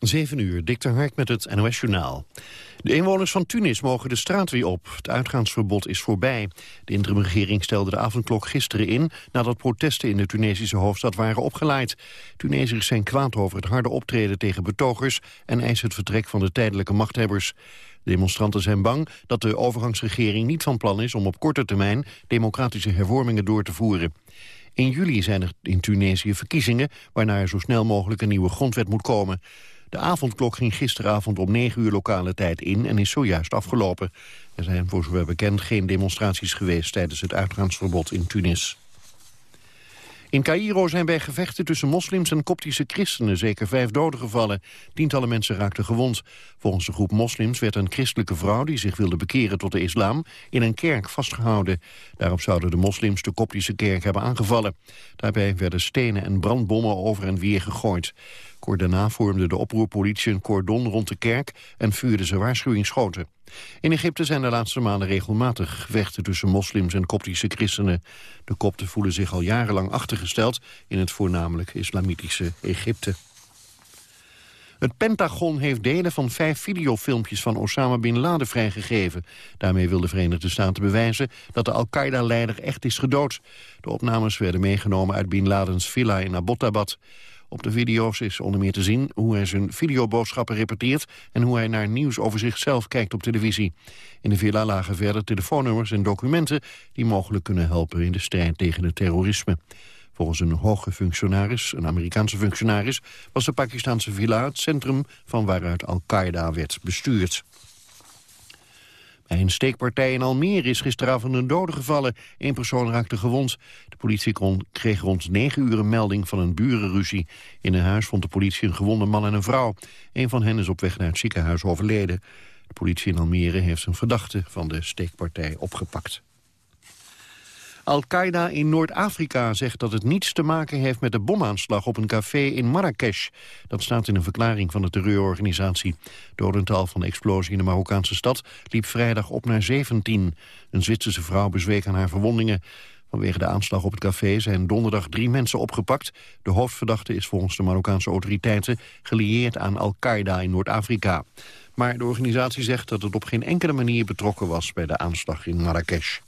7 uur, Dick Hart met het NOS-journaal. De inwoners van Tunis mogen de straat weer op. Het uitgaansverbod is voorbij. De interimregering stelde de avondklok gisteren in... nadat protesten in de Tunesische hoofdstad waren opgeleid. Tunesiërs zijn kwaad over het harde optreden tegen betogers... en eisen het vertrek van de tijdelijke machthebbers. De demonstranten zijn bang dat de overgangsregering niet van plan is... om op korte termijn democratische hervormingen door te voeren. In juli zijn er in Tunesië verkiezingen... waarna er zo snel mogelijk een nieuwe grondwet moet komen. De avondklok ging gisteravond om 9 uur lokale tijd in en is zojuist afgelopen. Er zijn voor zover bekend geen demonstraties geweest tijdens het uitgaansverbod in Tunis. In Cairo zijn bij gevechten tussen moslims en koptische christenen zeker vijf doden gevallen. Tientallen mensen raakten gewond. Volgens de groep moslims werd een christelijke vrouw die zich wilde bekeren tot de islam in een kerk vastgehouden. Daarop zouden de moslims de koptische kerk hebben aangevallen. Daarbij werden stenen en brandbommen over en weer gegooid. Daarna vormde de oproerpolitie een cordon rond de kerk en vuurde ze waarschuwingsschoten. In Egypte zijn de laatste maanden regelmatig gevechten tussen moslims en koptische christenen. De kopten voelen zich al jarenlang achtergesteld in het voornamelijk islamitische Egypte. Het Pentagon heeft delen van vijf videofilmpjes van Osama Bin Laden vrijgegeven. Daarmee wil de Verenigde Staten bewijzen dat de Al-Qaeda-leider echt is gedood. De opnames werden meegenomen uit Bin Ladens villa in Abbottabad. Op de video's is onder meer te zien hoe hij zijn videoboodschappen repeteert... en hoe hij naar nieuws over zichzelf kijkt op televisie. In de villa lagen verder telefoonnummers en documenten... die mogelijk kunnen helpen in de strijd tegen het terrorisme. Volgens een hoge functionaris, een Amerikaanse functionaris... was de Pakistanse villa het centrum van waaruit Al-Qaeda werd bestuurd. Een steekpartij in Almere is gisteravond een dode gevallen. Eén persoon raakte gewond. De politie kon, kreeg rond negen uur een melding van een burenruzie. In een huis vond de politie een gewonde man en een vrouw. Een van hen is op weg naar het ziekenhuis overleden. De politie in Almere heeft een verdachte van de steekpartij opgepakt. Al-Qaeda in Noord-Afrika zegt dat het niets te maken heeft met de bomaanslag op een café in Marrakesh. Dat staat in een verklaring van de terreurorganisatie. Dodental van explosie in de Marokkaanse stad liep vrijdag op naar 17. Een Zwitserse vrouw bezweek aan haar verwondingen. Vanwege de aanslag op het café zijn donderdag drie mensen opgepakt. De hoofdverdachte is volgens de Marokkaanse autoriteiten gelieerd aan Al-Qaeda in Noord-Afrika. Maar de organisatie zegt dat het op geen enkele manier betrokken was bij de aanslag in Marrakesh.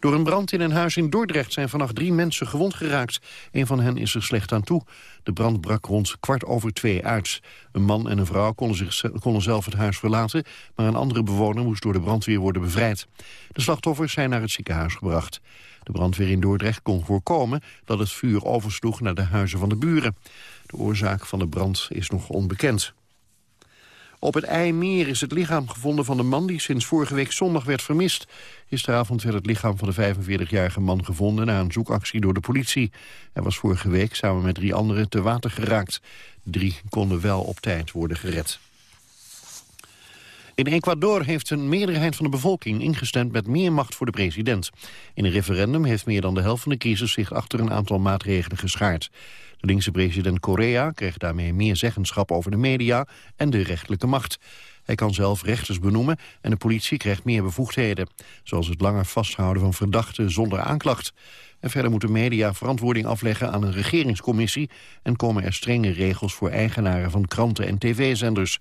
Door een brand in een huis in Dordrecht zijn vannacht drie mensen gewond geraakt. Een van hen is er slecht aan toe. De brand brak rond kwart over twee uit. Een man en een vrouw konden, zich, konden zelf het huis verlaten... maar een andere bewoner moest door de brandweer worden bevrijd. De slachtoffers zijn naar het ziekenhuis gebracht. De brandweer in Dordrecht kon voorkomen dat het vuur oversloeg naar de huizen van de buren. De oorzaak van de brand is nog onbekend. Op het IJmeer is het lichaam gevonden van de man die sinds vorige week zondag werd vermist. Gisteravond werd het lichaam van de 45-jarige man gevonden na een zoekactie door de politie. Hij was vorige week samen met drie anderen te water geraakt. Drie konden wel op tijd worden gered. In Ecuador heeft een meerderheid van de bevolking ingestemd met meer macht voor de president. In een referendum heeft meer dan de helft van de kiezers zich achter een aantal maatregelen geschaard. De linkse president Correa kreeg daarmee meer zeggenschap over de media en de rechterlijke macht. Hij kan zelf rechters benoemen en de politie krijgt meer bevoegdheden. Zoals het langer vasthouden van verdachten zonder aanklacht. En verder moeten media verantwoording afleggen aan een regeringscommissie... en komen er strenge regels voor eigenaren van kranten en tv-zenders.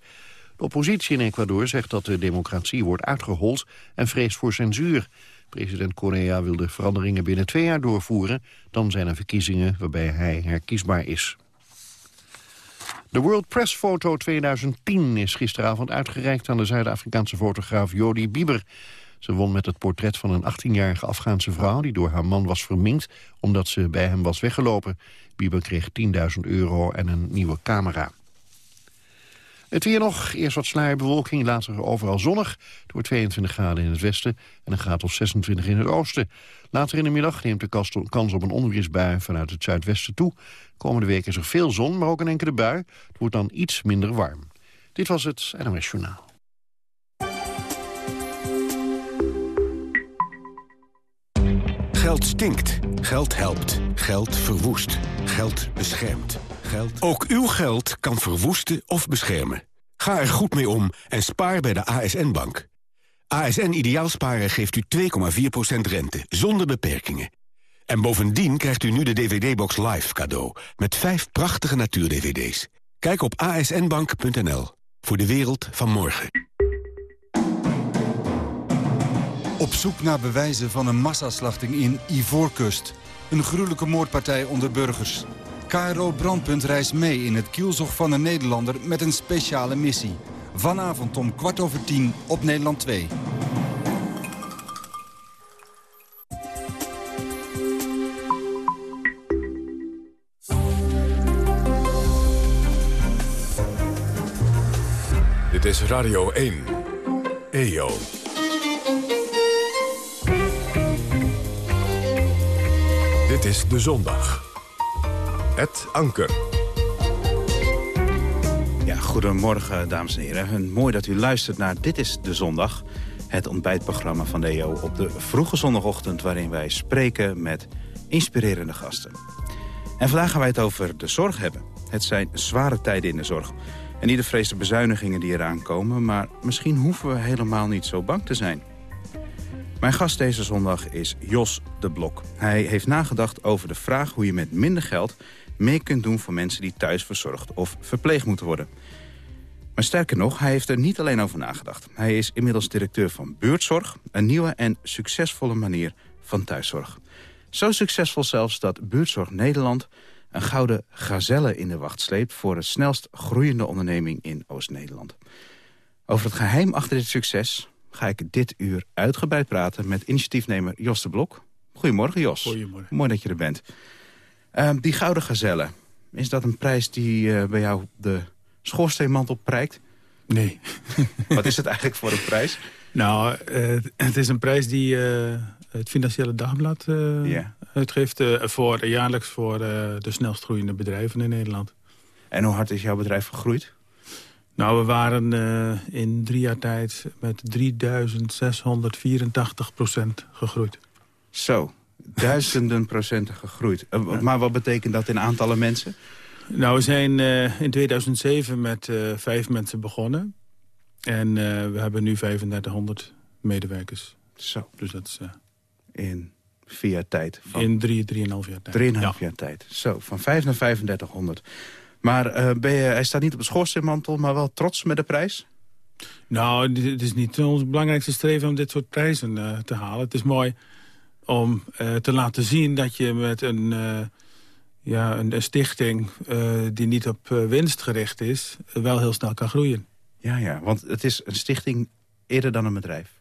De oppositie in Ecuador zegt dat de democratie wordt uitgehold en vreest voor censuur. President Correa wil de veranderingen binnen twee jaar doorvoeren. Dan zijn er verkiezingen waarbij hij herkiesbaar is. De World Press Photo 2010 is gisteravond uitgereikt aan de Zuid-Afrikaanse fotograaf Jody Bieber. Ze won met het portret van een 18-jarige Afghaanse vrouw... die door haar man was verminkt omdat ze bij hem was weggelopen. Bieber kreeg 10.000 euro en een nieuwe camera. Het weer nog, eerst wat sluierbewolking, later overal zonnig. Het wordt 22 graden in het westen en een graad of 26 in het oosten. Later in de middag neemt de kans op een onweersbui vanuit het zuidwesten toe. Komende week is er veel zon, maar ook een enkele bui. Het wordt dan iets minder warm. Dit was het NOS Journaal. Geld stinkt. Geld helpt. Geld verwoest. Geld beschermt. Geld... Ook uw geld kan verwoesten of beschermen. Ga er goed mee om en spaar bij de ASN-bank. ASN Ideaalsparen geeft u 2,4% rente, zonder beperkingen. En bovendien krijgt u nu de DVD-box Live cadeau... met vijf prachtige natuur-DVD's. Kijk op asnbank.nl voor de wereld van morgen. Op zoek naar bewijzen van een massaslachting in Ivoorkust. Een gruwelijke moordpartij onder burgers. KRO Brandpunt reist mee in het kielzog van een Nederlander met een speciale missie. Vanavond om kwart over tien op Nederland 2. Dit is Radio 1. EO. Dit is De Zondag. Het Anker. Ja, goedemorgen dames en heren. En mooi dat u luistert naar Dit is De Zondag. Het ontbijtprogramma van de EO op de vroege zondagochtend... waarin wij spreken met inspirerende gasten. En vandaag gaan wij het over de zorg hebben. Het zijn zware tijden in de zorg. En ieder vreest de bezuinigingen die eraan komen... maar misschien hoeven we helemaal niet zo bang te zijn. Mijn gast deze zondag is Jos de Blok. Hij heeft nagedacht over de vraag hoe je met minder geld... meer kunt doen voor mensen die thuis verzorgd of verpleegd moeten worden. Maar sterker nog, hij heeft er niet alleen over nagedacht. Hij is inmiddels directeur van Buurtzorg... een nieuwe en succesvolle manier van thuiszorg. Zo succesvol zelfs dat Buurtzorg Nederland een gouden gazelle in de wacht sleept... voor de snelst groeiende onderneming in Oost-Nederland. Over het geheim achter dit succes ga ik dit uur uitgebreid praten... met initiatiefnemer Jos de Blok. Goedemorgen, Jos. Goedemorgen. Mooi dat je er bent. Uh, die gouden gazelle, is dat een prijs die uh, bij jou de schoorsteenmantel prijkt? Nee. Wat is het eigenlijk voor een prijs? Nou, uh, het is een prijs die het Financiële Dagblad yeah. uitgeeft... voor, jaarlijks voor de snelst groeiende bedrijven in Nederland. En hoe hard is jouw bedrijf gegroeid? Nou, we waren uh, in drie jaar tijd met 3684 procent gegroeid. Zo, duizenden procenten gegroeid. Uh, maar wat betekent dat in aantallen mensen? Nou, we zijn uh, in 2007 met vijf mensen begonnen. En we hebben nu 3500 medewerkers. Zo. Dus dat is... in vier jaar tijd? Van... In drie, drieënhalf jaar tijd. Drieënhalf ja. jaar tijd. Zo, van vijf naar 3500. Maar ben je, hij staat niet op de schoorsteenmantel, maar wel trots met de prijs? Nou, het is niet ons belangrijkste streven om dit soort prijzen uh, te halen. Het is mooi om uh, te laten zien dat je met een, ja, een, een stichting... die niet op winst gericht is, wel heel snel kan groeien. Ja, ja, want het is een stichting eerder dan een bedrijf.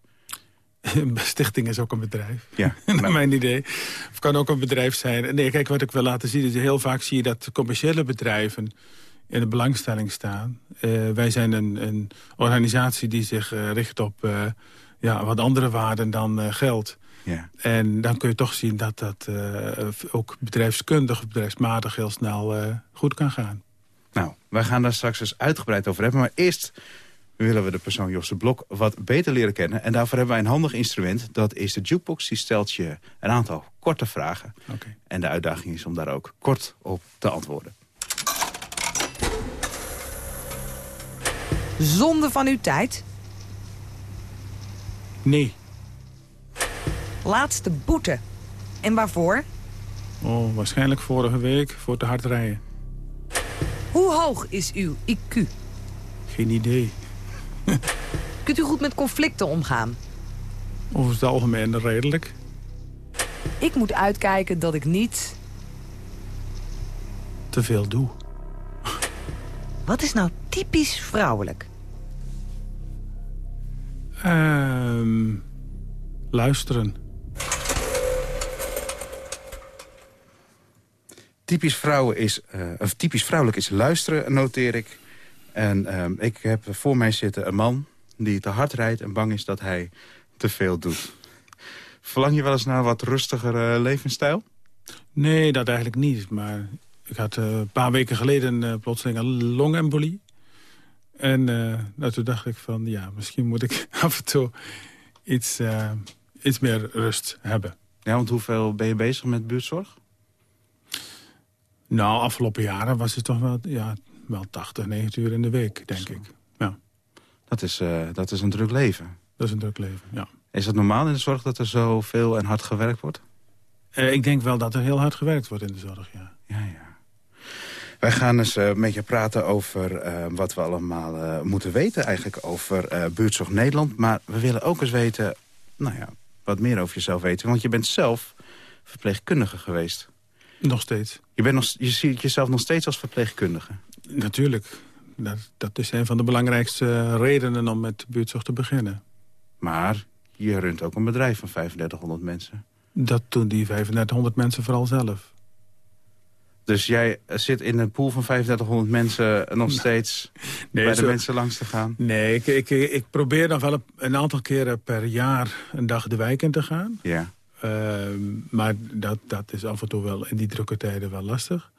Stichting is ook een bedrijf, ja, naar mijn idee. Of kan ook een bedrijf zijn. Nee, kijk, wat ik wil laten zien is... heel vaak zie je dat commerciële bedrijven in de belangstelling staan. Wij zijn een, een, organisatie die zich richt op ja, wat andere waarden dan geld. Ja. En dan kun je toch zien dat dat ook bedrijfskundig, bedrijfsmatig heel snel goed kan gaan. Nou, wij gaan daar straks eens uitgebreid over hebben. Maar eerst willen we de persoon Jos de Blok wat beter leren kennen. En daarvoor hebben wij een handig instrument. Dat is de jukebox. Die stelt je een aantal korte vragen. Okay. En de uitdaging is om daar ook kort op te antwoorden. Zonde van uw tijd? Nee. Laatste boete. En waarvoor? Oh, waarschijnlijk vorige week voor te hard rijden. Hoe hoog is uw IQ? Geen idee. Kunt u goed met conflicten omgaan? Over het algemeen redelijk. Ik moet uitkijken dat ik niet... Te veel doe. Wat is nou typisch vrouwelijk? Um, luisteren. Typisch, vrouwen is, uh, of typisch vrouwelijk is luisteren, noteer ik. En um, ik heb voor mij zitten een man die te hard rijdt... en bang is dat hij te veel doet. Verlang je wel eens naar een wat rustigere uh, levensstijl? Nee, dat eigenlijk niet. Maar ik had uh, een paar weken geleden uh, plotseling een longembolie. En nou, toen dacht ik van, ja, misschien moet ik af en toe iets, iets meer rust hebben. Ja, want hoeveel ben je bezig met buurtzorg? Nou, afgelopen jaren was het toch wel ja, wel 80, 90 uur in de week, denk Zo. ik. Ja. Dat is, uh, dat is een druk leven. Dat is een druk leven, ja. Is het normaal in de zorg dat er zo veel en hard gewerkt wordt? Uh, ik denk wel dat er heel hard gewerkt wordt in de zorg, ja. Ja, ja. Wij gaan eens uh, met je praten over uh, wat we allemaal uh, moeten weten... eigenlijk over Buurtzorg Nederland. Maar we willen ook eens weten, nou ja, wat meer over jezelf weten. Want je bent zelf verpleegkundige geweest. Nog steeds. Je, bent nog, je ziet jezelf nog steeds als verpleegkundige? Natuurlijk. Dat, dat is een van de belangrijkste redenen om met buurtzorg te beginnen. Maar je runt ook een bedrijf van 3500 mensen. Dat doen die 3500 mensen vooral zelf. Dus jij zit in een pool van 3500 mensen nog steeds nee, bij de mensen langs te gaan? Nee, ik, ik, ik probeer dan wel een aantal keren per jaar een dag de wijk in te gaan. Ja. Uh, maar dat, dat is af en toe wel in die drukke tijden wel lastig.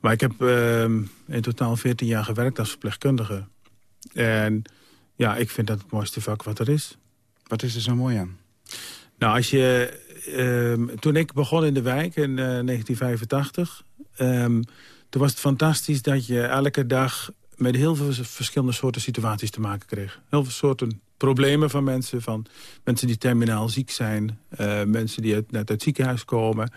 Maar ik heb uh, in totaal 14 jaar gewerkt als verpleegkundige. En ja, ik vind dat het mooiste vak wat er is. Wat is er zo mooi aan? Nou, als je, uh, toen ik begon in de wijk in 1985... Eh, ehm, toen was het fantastisch dat je elke dag met heel veel verschillende soorten situaties te maken kreeg. Heel veel soorten problemen van mensen. Van mensen die terminaal ziek zijn. Uh, mensen die net uit het ziekenhuis komen.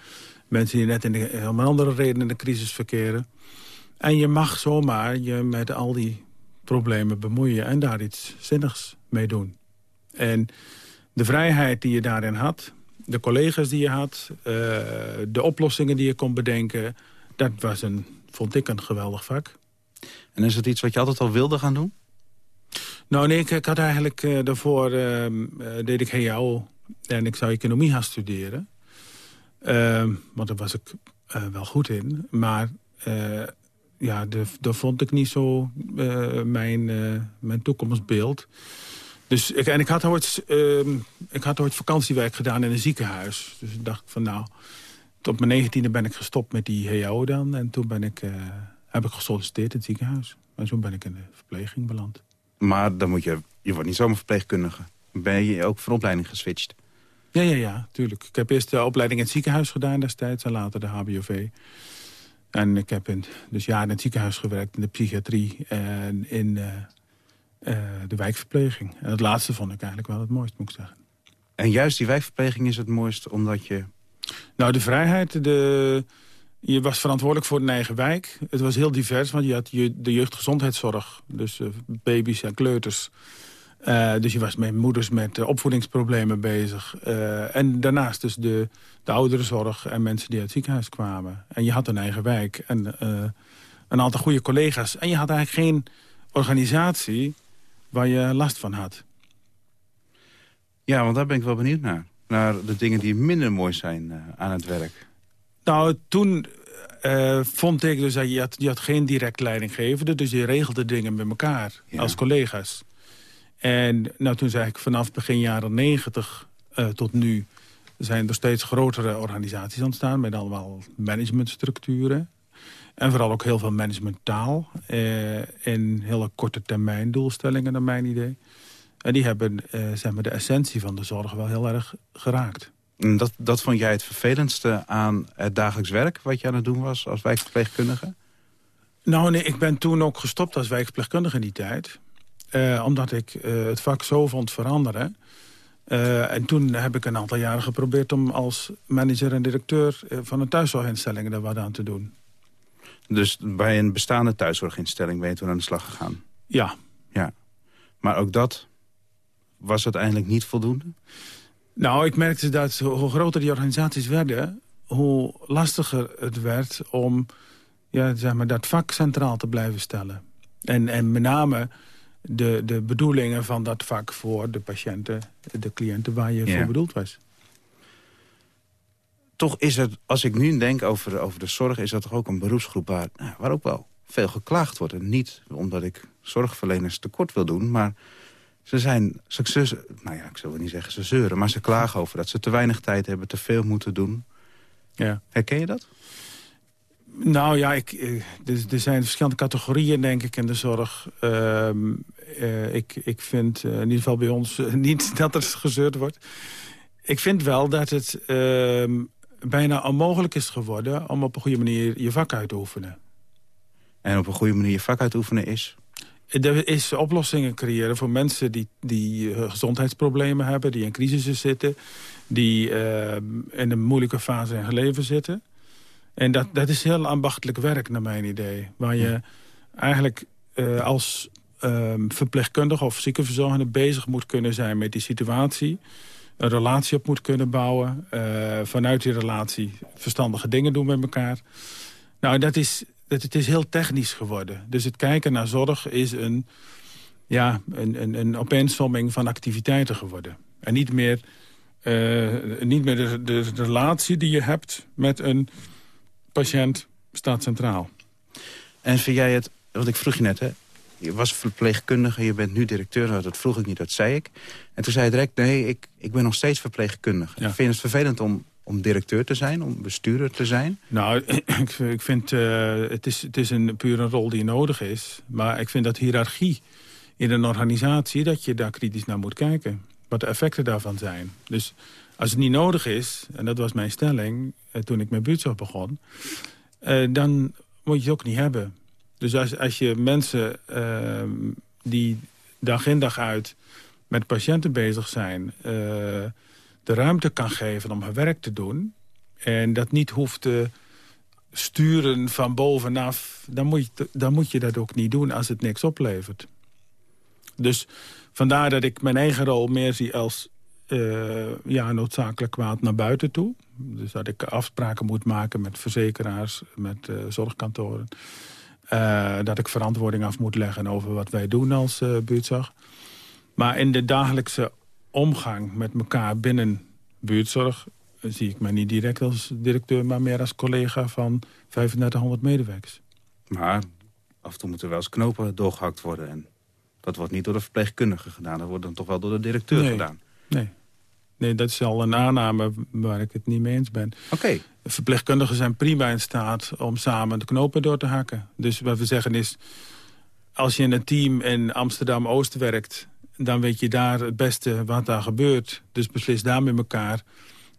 Mensen die net in helemaal andere reden in de crisis verkeren. En je mag zomaar je met al die problemen bemoeien... en daar iets zinnigs mee doen. En de vrijheid die je daarin had... de collega's die je had... Uh, de oplossingen die je kon bedenken... dat was een, vond ik een geweldig vak. En is het iets wat je altijd al wilde gaan doen? Nou nee, ik, ik had eigenlijk uh, daarvoor uh, deed ik HEO en ik zou economie gaan studeren. Uh, want daar was ik wel goed in. Maar ja, daar vond ik niet zo mijn, mijn toekomstbeeld. Dus ik, en ik had, ooit, ehm, ik had ooit vakantiewerk gedaan in een ziekenhuis. Dus ik dacht van nou, tot mijn negentiende ben ik gestopt met die HEO dan. En toen ben ik, heb ik gesolliciteerd in het ziekenhuis. En zo ben ik in de verpleging beland. Maar dan moet je, je wordt niet zomaar verpleegkundige. Ben je ook van opleiding geswitcht? Ja, ja, ja, tuurlijk. Ik heb eerst de opleiding in het ziekenhuis gedaan destijds... en later de HBOV. En ik heb in, dus jaren in het ziekenhuis gewerkt... in de psychiatrie en in uh, uh, de wijkverpleging. En het laatste vond ik eigenlijk wel het mooist, moet ik zeggen. En juist die wijkverpleging is het mooist omdat je... Nou, de vrijheid, de, je was verantwoordelijk voor een eigen wijk. Het was heel divers, want je had de jeugdgezondheidszorg. Dus uh, baby's en kleuters. Uh, dus je was met moeders met uh, opvoedingsproblemen bezig. en daarnaast dus de, de ouderenzorg en mensen die uit het ziekenhuis kwamen. En je had een eigen wijk en een aantal goede collega's. En je had eigenlijk geen organisatie waar je last van had. Ja, want daar ben ik wel benieuwd naar. Naar de dingen die minder mooi zijn aan het werk. Nou, toen uh, vond ik dus dat je had, je had geen direct leidinggevende. Dus je regelde dingen met elkaar als collega's. En nou, toen zei ik vanaf begin jaren negentig uh, tot nu... zijn er steeds grotere organisaties ontstaan... met allemaal managementstructuren. En vooral ook heel veel managementtaal. Uh, en hele korte termijn doelstellingen, naar mijn idee. En die hebben zeg maar, de essentie van de zorg wel heel erg geraakt. Dat, dat vond jij het vervelendste aan het dagelijks werk... wat je aan het doen was als wijkverpleegkundige? Nou, nee, ik ben toen ook gestopt als wijkverpleegkundige in die tijd. Uh, omdat ik uh, het vak zo vond veranderen. Uh, en toen heb ik een aantal jaren geprobeerd... om als manager en directeur van een thuiszorginstelling daar wat aan te doen. Dus bij een bestaande thuiszorginstelling ben je toen aan de slag gegaan? Ja. ja. Maar ook dat was uiteindelijk niet voldoende? Nou, ik merkte dat hoe groter die organisaties werden... hoe lastiger het werd om ja, zeg maar, dat vak centraal te blijven stellen. En, en met name de, de bedoelingen van dat vak voor de patiënten... de cliënten waar je voor bedoeld was. Toch is het, als ik nu denk over, over de zorg... is dat toch ook een beroepsgroep waar, nou, waar ook wel veel geklaagd wordt. En niet omdat ik zorgverleners tekort wil doen... maar ze zijn, ze, nou ja, ik zal niet zeggen ze zeuren... maar ze klagen over dat ze te weinig tijd hebben, te veel moeten doen. Ja. Herken je dat? Nou ja, ik, er, er zijn verschillende categorieën, denk ik, in de zorg. Uh, uh, ik, ik vind uh, in ieder geval bij ons niet dat er gezeurd wordt. Ik vind wel dat het ehm, bijna onmogelijk is geworden... om op een goede manier je vak uit te oefenen. En op een goede manier je vak uit te oefenen is? Er is oplossingen creëren voor mensen die, die uh, gezondheidsproblemen hebben... die in crisissen zitten, die uh, in een moeilijke fase in hun leven zitten. En dat, dat is heel ambachtelijk werk, naar mijn idee. Waar je eigenlijk uh, als um, verpleegkundige of ziekenverzorgende bezig moet kunnen zijn met die situatie. Een relatie op moet kunnen bouwen. Vanuit die relatie verstandige dingen doen met elkaar. Nou, dat is, dat, het is heel technisch geworden. Dus het kijken naar zorg is een, ja, een, een, een opeensomming van activiteiten geworden. En niet meer, uh, niet meer de, de, de relatie die je hebt met een patiënt staat centraal. En vind jij het, want ik vroeg je net, hè, je was verpleegkundige, je bent nu directeur. Nou, dat vroeg ik niet, dat zei ik. En toen zei je direct, nee, ik, ik ben nog steeds verpleegkundige. Ja. Vind je het vervelend om, om directeur te zijn, om bestuurder te zijn? Nou, ik, vind, uh, het, is, het is een pure rol die nodig is. Maar ik vind dat hiërarchie in een organisatie, dat je daar kritisch naar moet kijken. Wat de effecten daarvan zijn. Dus als het niet nodig is, en dat was mijn stelling uh, toen ik met buurtzorg begon... Uh, dan moet je het ook niet hebben. Dus als, als je mensen uh, die dag in dag uit met patiënten bezig zijn... De ruimte kan geven om hun werk te doen... en dat niet hoeft te sturen van bovenaf... dan moet je, dan moet je dat ook niet doen als het niks oplevert. Dus vandaar dat ik mijn eigen rol meer zie als uh, ja, noodzakelijk kwaad naar buiten toe. Dus dat ik afspraken moet maken met verzekeraars, met uh, zorgkantoren. Uh, dat ik verantwoording af moet leggen over wat wij doen als buurtzorg. Maar in de dagelijkse omgang met elkaar binnen buurtzorg... zie ik mij niet direct als directeur, maar meer als collega van 3500 medewerkers. Maar af en toe moeten wel eens knopen doorgehakt worden. En dat wordt niet door de verpleegkundige gedaan. Dat wordt dan toch wel door de directeur gedaan. Nee. Nee, dat is al een aanname waar ik het niet mee eens ben. Oké. Verpleegkundigen zijn prima in staat om samen de knopen door te hakken. Dus wat we zeggen is, als je in een team in Amsterdam-Oost werkt... dan weet je daar het beste wat daar gebeurt. Dus beslis daar met elkaar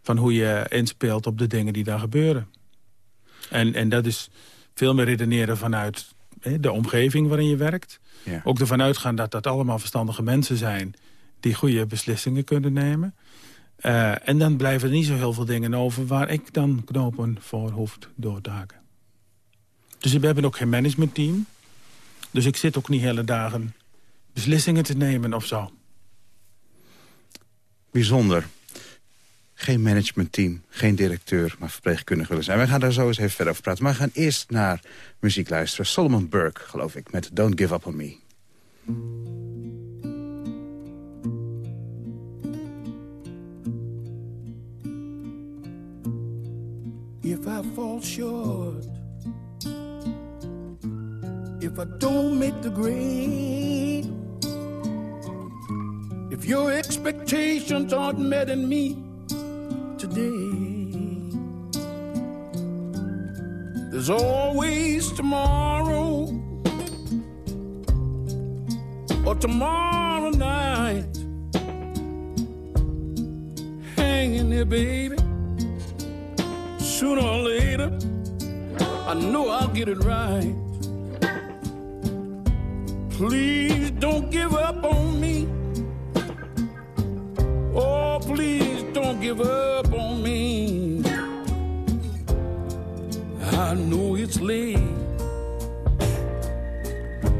van hoe je inspeelt op de dingen die daar gebeuren. En, en dat is veel meer redeneren vanuit hè, de omgeving waarin je werkt. Ja. Ook ervan uitgaan dat dat allemaal verstandige mensen zijn... die goede beslissingen kunnen nemen... Uh, en dan blijven er niet zo heel veel dingen over... waar ik dan knopen voor hoeft door te haken. Dus we hebben ook geen managementteam. Dus ik zit ook niet hele dagen beslissingen te nemen of zo. Bijzonder. Geen managementteam, geen directeur, maar verpleegkundige willen zijn. Wij gaan daar zo eens even verder over praten. Maar we gaan eerst naar muziek luisteren. Solomon Burke, geloof ik, met Don't Give Up On Me. if I fall short, if I don't make the grade, if your expectations aren't met in me today, there's always tomorrow or tomorrow night hanging there, baby sooner or later, I know I'll get it right. Please don't give up on me. Oh, please don't give up on me. I know it's late,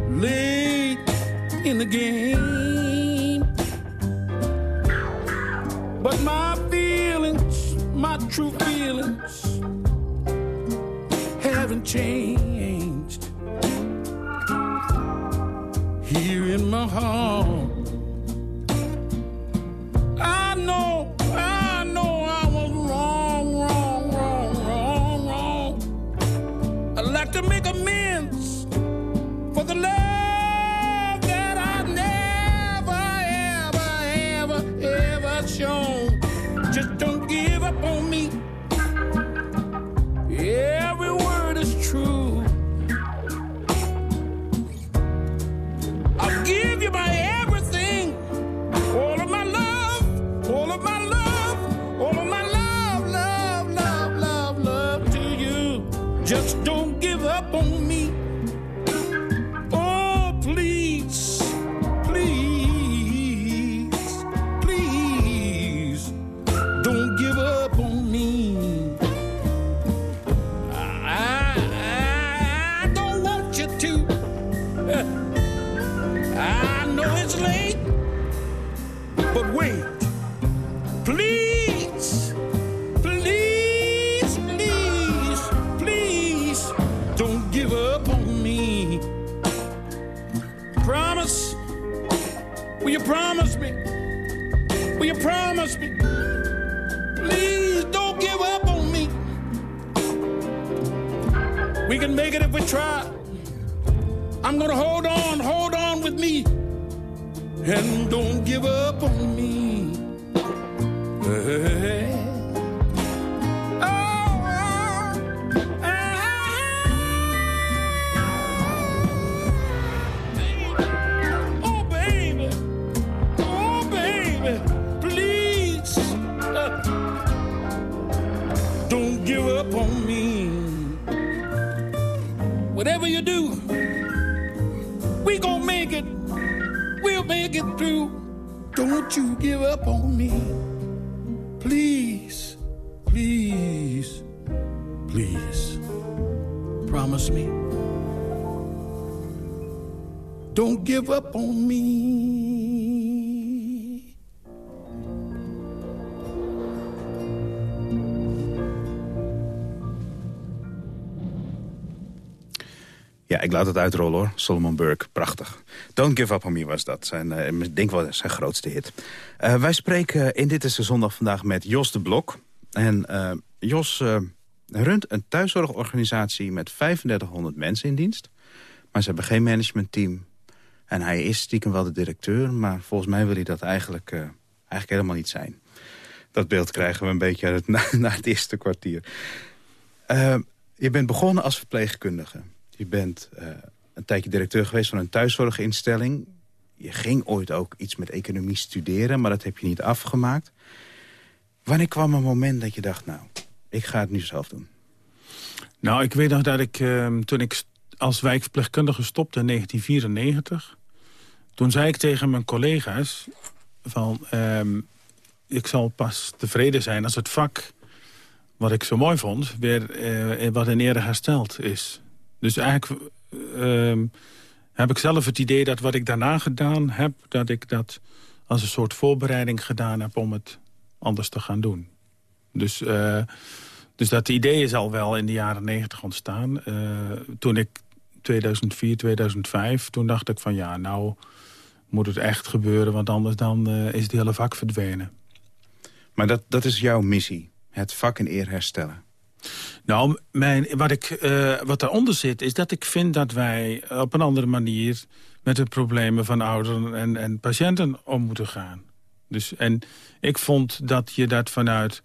late in the game. But my feelings, my true feelings, haven't changed. Here in my heart, up on me. Ja, ik laat het uitrollen hoor. Solomon Burke, prachtig. Don't Give Up On Me was dat. Zijn, eh, denk wel zijn grootste hit. Eh, wij spreken in Dit is de Zondag vandaag met Jos de Blok. En eh, Jos eh, runt een thuiszorgorganisatie met 3500 mensen in dienst. Maar ze hebben geen managementteam. En hij is stiekem wel de directeur. Maar volgens mij wil hij dat eigenlijk, eh, eigenlijk helemaal niet zijn. Dat beeld krijgen we een beetje uit na, het eerste kwartier. Eh, je bent begonnen als verpleegkundige. Je bent eh, een tijdje directeur geweest van een thuiszorginstelling. Je ging ooit ook iets met economie studeren, maar dat heb je niet afgemaakt. Wanneer kwam een moment dat je dacht, nou, ik ga het nu zelf doen? Nou, ik weet nog dat ik, ehm, toen ik als wijkverpleegkundige stopte in 1994... toen zei ik tegen mijn collega's van... ehm, ik zal pas tevreden zijn als het vak wat ik zo mooi vond... weer eh, wat in ere hersteld is. Dus eigenlijk ehm, heb ik zelf het idee dat wat ik daarna gedaan heb... dat ik dat als een soort voorbereiding gedaan heb om het anders te gaan doen. Dus, eh, dus dat idee is al wel in de jaren negentig ontstaan. Eh, toen ik 2004, 2005, toen dacht ik van ja, nou moet het echt gebeuren... want anders dan eh, is het hele vak verdwenen. Maar dat, dat is jouw missie, het vak in eer herstellen. Nou, mijn, wat, ik, eh, wat daaronder zit is dat ik vind dat wij op een andere manier... met de problemen van ouderen en, en patiënten om moeten gaan. Dus, en ik vond dat je dat vanuit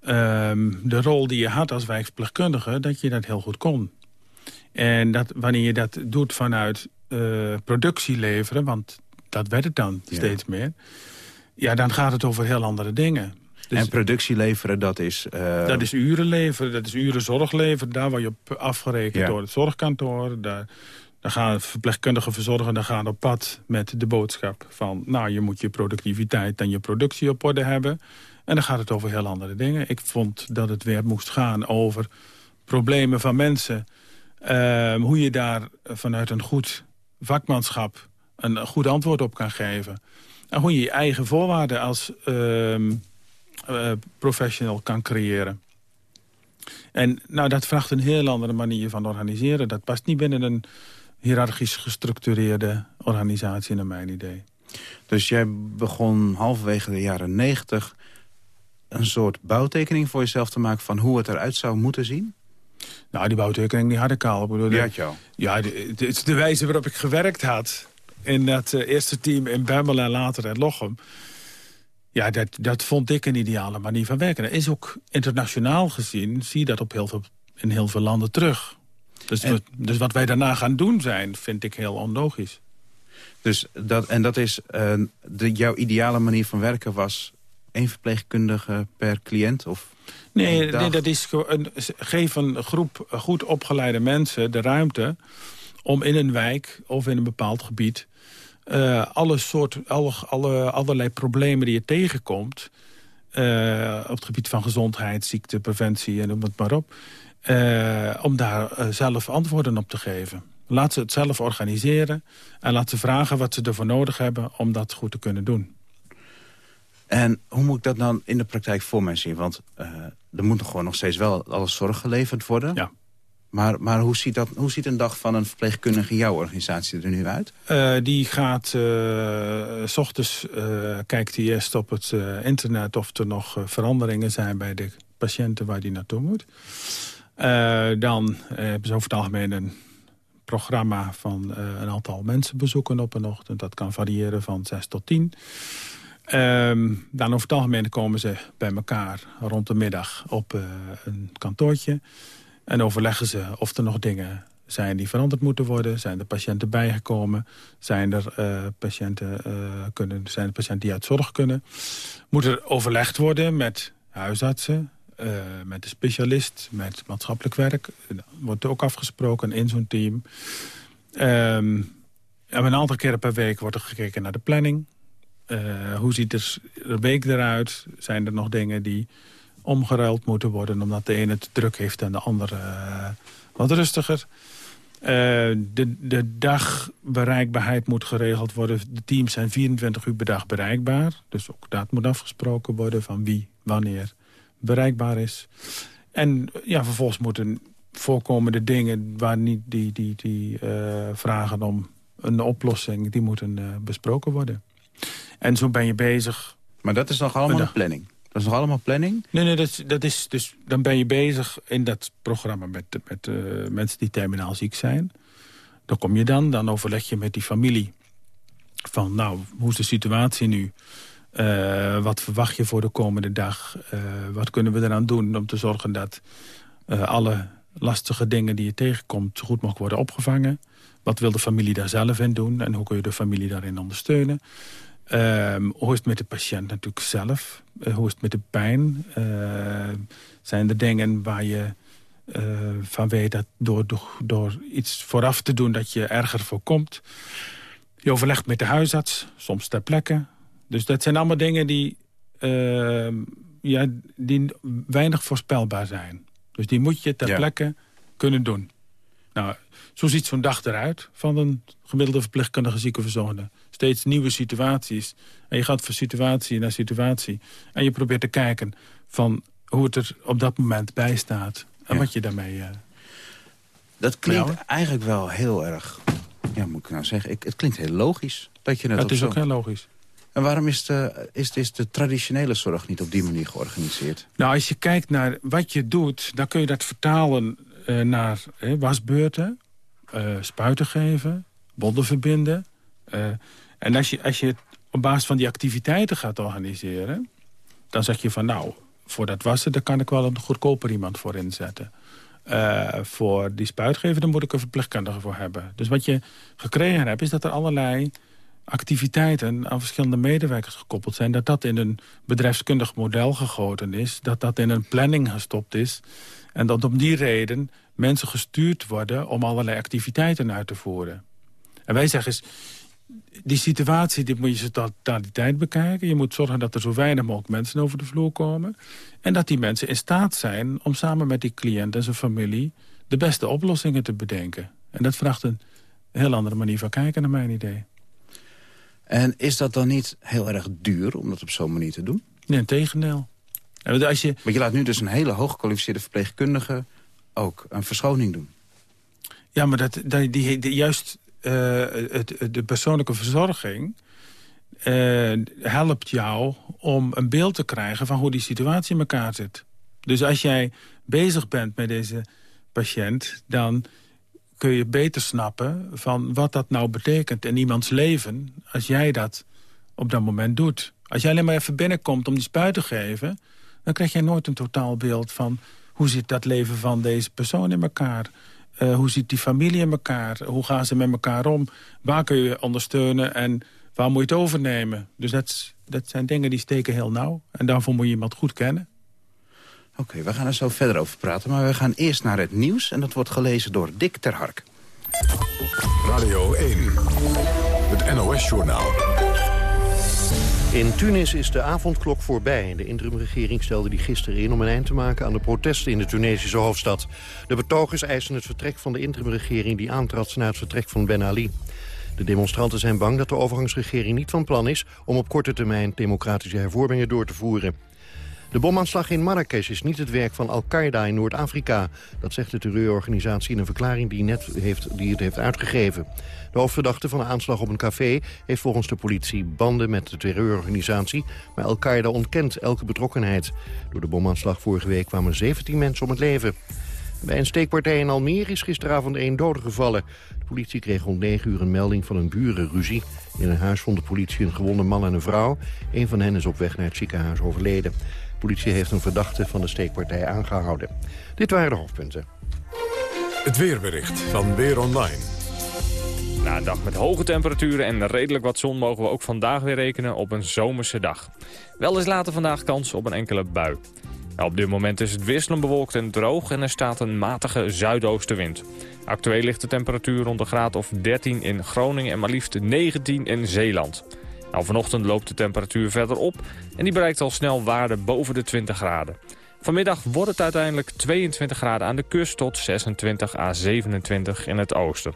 ehm, de rol die je had als wijkverpleegkundige... dat je dat heel goed kon. En dat wanneer je dat doet vanuit eh, productie leveren... want dat werd het dan Ja. steeds meer... ja, dan gaat het over heel andere dingen. Dus- en productie leveren, dat is... eh, dat is uren leveren, dat is uren zorg leveren. Daar word je op afgerekend Ja. door het zorgkantoor. Daar, daar gaan verpleegkundigen verzorgen, daar gaan op pad met de boodschap van... nou, je moet je productiviteit en je productie op orde hebben. En dan gaat het over heel andere dingen. Ik vond dat het weer moest gaan over problemen van mensen. Ehm, hoe je daar vanuit een goed vakmanschap een goed antwoord op kan geven. En hoe je je eigen voorwaarden als ehm, eh, professional kan creëren. En nou, dat vraagt een heel andere manier van organiseren. Dat past niet binnen een hiërarchisch gestructureerde organisatie, naar mijn idee. Dus jij begon halverwege de jaren negentig... een soort bouwtekening voor jezelf te maken... van hoe het eruit zou moeten zien? Nou, die bouwtekening die had ik al. Ik bedoel, Die de- had je al. Ja, het is de wijze waarop ik gewerkt had... in dat eh, eerste team in Bemmel en later in Lochem... Ja, dat, dat vond ik een ideale manier van werken. Dat is ook internationaal gezien, zie je dat op heel veel, in heel veel landen terug. Dus, En- dus wat wij daarna gaan doen zijn, vind ik heel onlogisch. Dus dat, en dat is, eh, de, jouw ideale manier van werken was... één verpleegkundige per cliënt? Of Nee, nee dat is een, geef een groep goed opgeleide mensen de ruimte... om in een wijk of in een bepaald gebied... eh, alle soort, alle, alle, allerlei problemen die je tegenkomt... eh, op het gebied van gezondheid, ziekte, preventie en noem het maar op... eh, om daar zelf antwoorden op te geven. Laat ze het zelf organiseren en laat ze vragen wat ze ervoor nodig hebben om dat goed te kunnen doen. En hoe moet ik dat dan in de praktijk voor mij zien? Want er moet gewoon nog steeds wel alles zorg geleverd worden. Ja. Maar, maar hoe, ziet dat, hoe ziet een dag van een verpleegkundige jouw organisatie er nu uit? Uh, die gaat, uh, s ochtends kijkt hij eerst op het internet of er nog veranderingen zijn bij de patiënten waar die naartoe moet. dan hebben ze over het algemeen een programma van een aantal mensen bezoeken op een ochtend. Dat kan variëren van 6 tot 10. Um, dan over het algemeen komen ze bij elkaar rond de middag op een kantoortje. En overleggen ze of er nog dingen zijn die veranderd moeten worden. Zijn er patiënten bijgekomen? Zijn er, uh, patiënten, uh, kunnen, zijn patiënten die uit zorg kunnen? Moet er overlegd worden met huisartsen, met de specialist, met maatschappelijk werk. Dat wordt ook afgesproken in zo'n team. Um, een aantal keren per week wordt er gekeken naar de planning. Hoe ziet de week eruit? Zijn er nog dingen die omgeruild moeten worden... omdat de ene het druk heeft en de andere uh, wat rustiger? Uh, de, de dagbereikbaarheid moet geregeld worden. De teams zijn 24 uur per dag bereikbaar. Dus ook dat moet afgesproken worden van wie wanneer bereikbaar is. En ja, vervolgens moeten voorkomende dingen... waar niet die, die, die vragen om een oplossing... die moeten besproken worden. En zo ben je bezig. Maar dat is nog allemaal een planning? Dat is nog allemaal planning? Nee, nee dat, dat is dus, dan ben je bezig in dat programma met, met uh, mensen die terminaal ziek zijn. Dan kom je dan, dan overleg je met die familie. Van nou, hoe is de situatie nu? Uh, wat verwacht je voor de komende dag? Uh, wat kunnen we eraan doen om te zorgen dat alle lastige dingen die je tegenkomt... zo goed mogelijk worden opgevangen? Wat wil de familie daar zelf in doen? En hoe kun je de familie daarin ondersteunen? Um, hoe is het met de patiënt natuurlijk zelf? Uh, hoe is het met de pijn? Uh, zijn er dingen waar je uh, van weet dat door, door, door, iets vooraf te doen... dat je erger voorkomt? Je overlegt met de huisarts, soms ter plekke. Dus dat zijn allemaal dingen die, ehm, ja, die weinig voorspelbaar zijn. Dus die moet je ter plekke kunnen doen. Nou, zo ziet zo'n dag eruit van een gemiddelde verpleegkundige ziekenverzorgende. Steeds nieuwe situaties. En je gaat van situatie naar situatie. En je probeert te kijken van hoe het er op dat moment bij staat. En wat je daarmee... Uh, dat klinkt eigenlijk wel heel erg... Ja, moet ik nou zeggen. Ik, het klinkt heel logisch. Dat je het, het is ook heel logisch. En waarom is de, is, is de traditionele zorg niet op die manier georganiseerd? Nou, als je kijkt naar wat je doet... dan kun je dat vertalen uh, naar eh, wasbeurten, uh, spuiten geven, wonden verbinden. en als je, als je op basis van die activiteiten gaat organiseren... dan zeg je van nou, voor dat wassen... daar kan ik wel een goedkoper iemand voor inzetten. voor die spuitgeven, daar moet ik een verpleegkundige voor hebben. Dus wat je gekregen hebt, is dat er allerlei activiteiten aan verschillende medewerkers gekoppeld zijn... dat dat in een bedrijfskundig model gegoten is... dat dat in een planning gestopt is... En dat om die reden mensen gestuurd worden om allerlei activiteiten uit te voeren. En wij zeggen eens, die situatie die moet je ze totaliteit bekijken. Je moet zorgen dat er zo weinig mogelijk mensen over de vloer komen. En dat die mensen in staat zijn om samen met die cliënt en zijn familie... de beste oplossingen te bedenken. En dat vraagt een heel andere manier van kijken naar mijn idee. En is dat dan niet heel erg duur om dat op zo'n manier te doen? Nee, in tegendeel. Als je... Maar je laat nu dus een hele hooggekwalificeerde verpleegkundige ook een verschoning doen. Ja, maar dat, dat die, juist uh, het, de persoonlijke verzorging uh, helpt jou om een beeld te krijgen van hoe die situatie in elkaar zit. Dus als jij bezig bent met deze patiënt, dan kun je beter snappen van wat dat nou betekent in iemands leven... als jij dat op dat moment doet. Als jij alleen maar even binnenkomt om die spuit te geven dan krijg je nooit een totaal van... hoe zit dat leven van deze persoon in elkaar? Uh, hoe zit die familie in elkaar? Hoe gaan ze met elkaar om? Waar kun je ondersteunen en waar moet je het overnemen? Dus dat, dat zijn dingen die steken heel nauw. En daarvoor moet je iemand goed kennen. Oké, we gaan er zo verder over praten. Maar we gaan eerst naar het nieuws. En dat wordt gelezen door Dick Terhark. Radio 1, het NOS-journaal. In Tunis is de avondklok voorbij. De interimregering stelde die gisteren in om een eind te maken aan de protesten in de Tunesische hoofdstad. De betogers eisen het vertrek van de interimregering die aantrad na het vertrek van Ben Ali. De demonstranten zijn bang dat de overgangsregering niet van plan is om op korte termijn democratische hervormingen door te voeren. De bomaanslag in Marrakesh is niet het werk van Al-Qaeda in Noord-Afrika. Dat zegt de terreurorganisatie in een verklaring die, net heeft, die het heeft uitgegeven. De hoofdverdachte van de aanslag op een café heeft volgens de politie banden met de terreurorganisatie. Maar Al-Qaeda ontkent elke betrokkenheid. Door de bomaanslag vorige week kwamen 17 mensen om het leven. Bij een steekpartij in Almere is gisteravond één dode gevallen. De politie kreeg rond 9 uur een melding van een burenruzie. In een huis vond de politie een gewonde man en een vrouw. Een van hen is op weg naar het ziekenhuis overleden. De politie heeft een verdachte van de steekpartij aangehouden. Dit waren de hoofdpunten. Het weerbericht van Weer Online. Na een dag met hoge temperaturen en redelijk wat zon mogen we ook vandaag weer rekenen op een zomerse dag. Wel is later vandaag kans op een enkele bui. Nou, op dit moment is het wisselend bewolkt en droog en er staat een matige zuidoostenwind. Actueel ligt de temperatuur rond de graad of 13 in Groningen en maar liefst 19 in Zeeland. Nou, vanochtend loopt de temperatuur verder op en die bereikt al snel waarden boven de 20 graden. Vanmiddag wordt het uiteindelijk 22 graden aan de kust tot 26 à 27 in het oosten.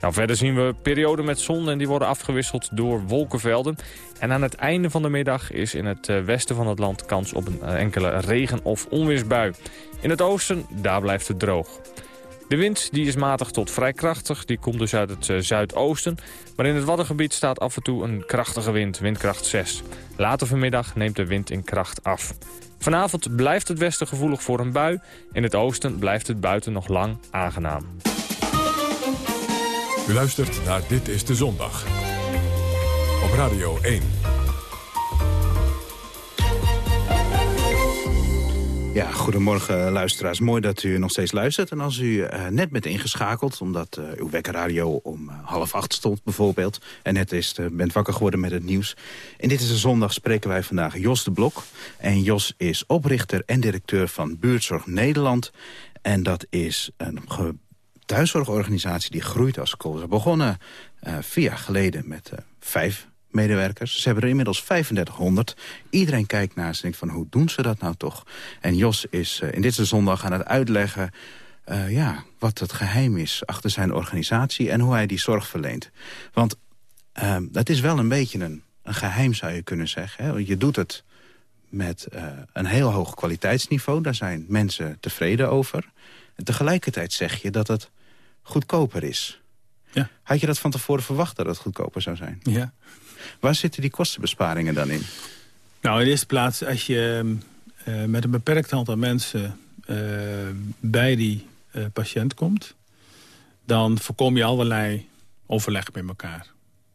Nou, verder zien we perioden met zon en die worden afgewisseld door wolkenvelden. En aan het einde van de middag is in het eh, westen van het land kans op een eh, enkele regen- of onweersbui. In het oosten, daar blijft het droog. De wind die is matig tot vrij krachtig, die komt dus uit het uh, zuidoosten. Maar in het Waddengebied staat af en toe een krachtige wind, windkracht 6. Later vanmiddag neemt de wind in kracht af. Vanavond blijft het westen gevoelig voor een bui. In het oosten blijft het buiten nog lang aangenaam. U luistert naar Dit is de Zondag. Op Radio 1. Ja, goedemorgen luisteraars. Mooi dat u nog steeds luistert. En als u uh, net bent ingeschakeld, omdat uh, uw wekkerradio om uh, half acht stond bijvoorbeeld... en net is, bent wakker geworden met het nieuws. En dit is de zondag spreken wij vandaag Jos de Blok. En Jos is oprichter en directeur van Buurtzorg Nederland. En dat is een thuiszorgorganisatie die groeit als kool. Ze begonnen vier jaar geleden met vijf medewerkers. Ze hebben er inmiddels 3500. Iedereen kijkt naar ze en denkt van hoe doen ze dat nou toch? En Jos is uh, in dit zondag aan het uitleggen... Uh, ja, wat het geheim is achter zijn organisatie en hoe hij die zorg verleent. Want uh, dat is wel een beetje een, een geheim, zou je kunnen zeggen. Hè? Je doet het met een heel hoog kwaliteitsniveau. Daar zijn mensen tevreden over. En tegelijkertijd zeg je dat het goedkoper is. Ja. Had je dat van tevoren verwacht dat het goedkoper zou zijn? Ja. Waar zitten die kostenbesparingen dan in? Nou, in de eerste plaats, als je uh, met een beperkt aantal mensen uh, bij die uh, patiënt komt... dan voorkom je allerlei overleg met elkaar.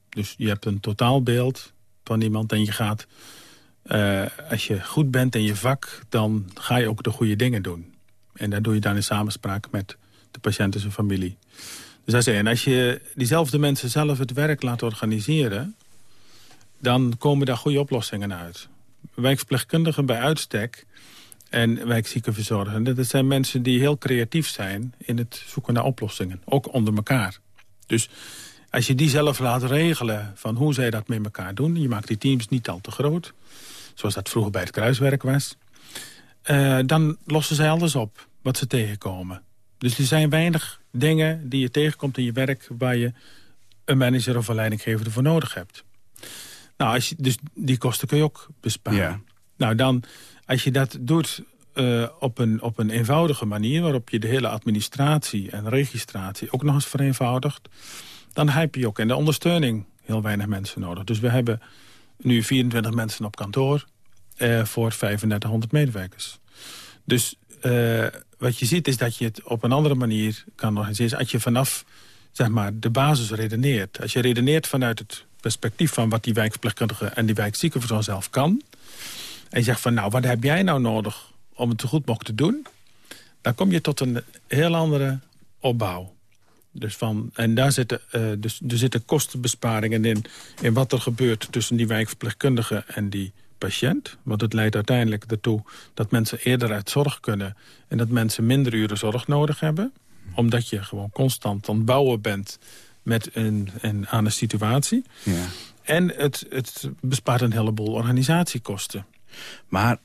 Dus je hebt een totaalbeeld van iemand en je gaat... als je goed bent in je vak, dan ga je ook de goede dingen doen. En dat doe je dan in samenspraak met de patiënt en zijn familie. Dus als je diezelfde mensen zelf het werk laat organiseren dan komen daar goede oplossingen uit. Wijkverpleegkundigen bij uitstek en wijkziekenverzorgenden... dat zijn mensen die heel creatief zijn in het zoeken naar oplossingen. Ook onder elkaar. Dus als je die zelf laat regelen van hoe zij dat met elkaar doen... je maakt die teams niet al te groot, zoals dat vroeger bij het kruiswerk was... Uh, dan lossen zij alles op wat ze tegenkomen. Dus er zijn weinig dingen die je tegenkomt in je werk... waar je een manager of een leidinggever voor nodig hebt. Nou, als je, dus die kosten kun je ook besparen. Ja. Nou, dan, als je dat doet uh, op, een, op een eenvoudige manier... waarop je de hele administratie en registratie ook nog eens vereenvoudigt... dan heb je ook in de ondersteuning heel weinig mensen nodig. Dus we hebben nu 24 mensen op kantoor uh, voor 3500 medewerkers. Dus uh, wat je ziet is dat je het op een andere manier kan organiseren. Als je vanaf zeg maar, de basis redeneert. Als je redeneert vanuit het perspectief van wat die wijkverpleegkundige en die wijkziekenverzorger zelf kan. En je zegt van nou, wat heb jij nou nodig om het zo goed mogelijk te doen? Dan kom je tot een heel andere opbouw. Dus van, en daar zitten, uh, dus, er zitten kostenbesparingen in, in wat er gebeurt tussen die wijkverpleegkundige en die patiënt. Want het leidt uiteindelijk ertoe dat mensen eerder uit zorg kunnen... en dat mensen minder uren zorg nodig hebben. Omdat je gewoon constant aan het bouwen bent met een, een, aan een situatie. Ja. En het, het bespaart een heleboel organisatiekosten. Maar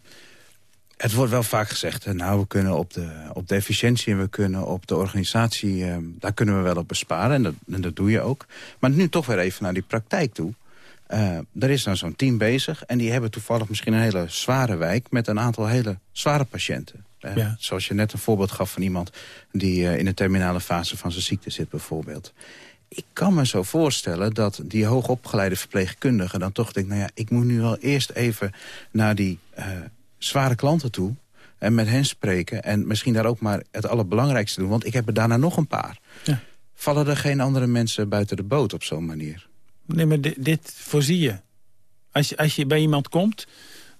het wordt wel vaak gezegd, nou, we kunnen op de, op de efficiëntie en we kunnen op de organisatie, eh, daar kunnen we wel op besparen. En dat, en dat doe je ook. Maar nu toch weer even naar die praktijk toe. Uh, er is dan zo'n team bezig en die hebben toevallig misschien een hele zware wijk... met een aantal hele zware patiënten. Uh, Zoals je net een voorbeeld gaf van iemand die uh, in de terminale fase van zijn ziekte zit bijvoorbeeld. Ik kan me zo voorstellen dat die hoogopgeleide verpleegkundige dan toch denkt... nou ja, ik moet nu wel eerst even naar die zware klanten toe en met hen spreken... en misschien daar ook maar het allerbelangrijkste doen, want ik heb er daarna nog een paar. Ja. Vallen er geen andere mensen buiten de boot op zo'n manier? Nee, maar dit, dit voorzie je. Als, je. als je bij iemand komt,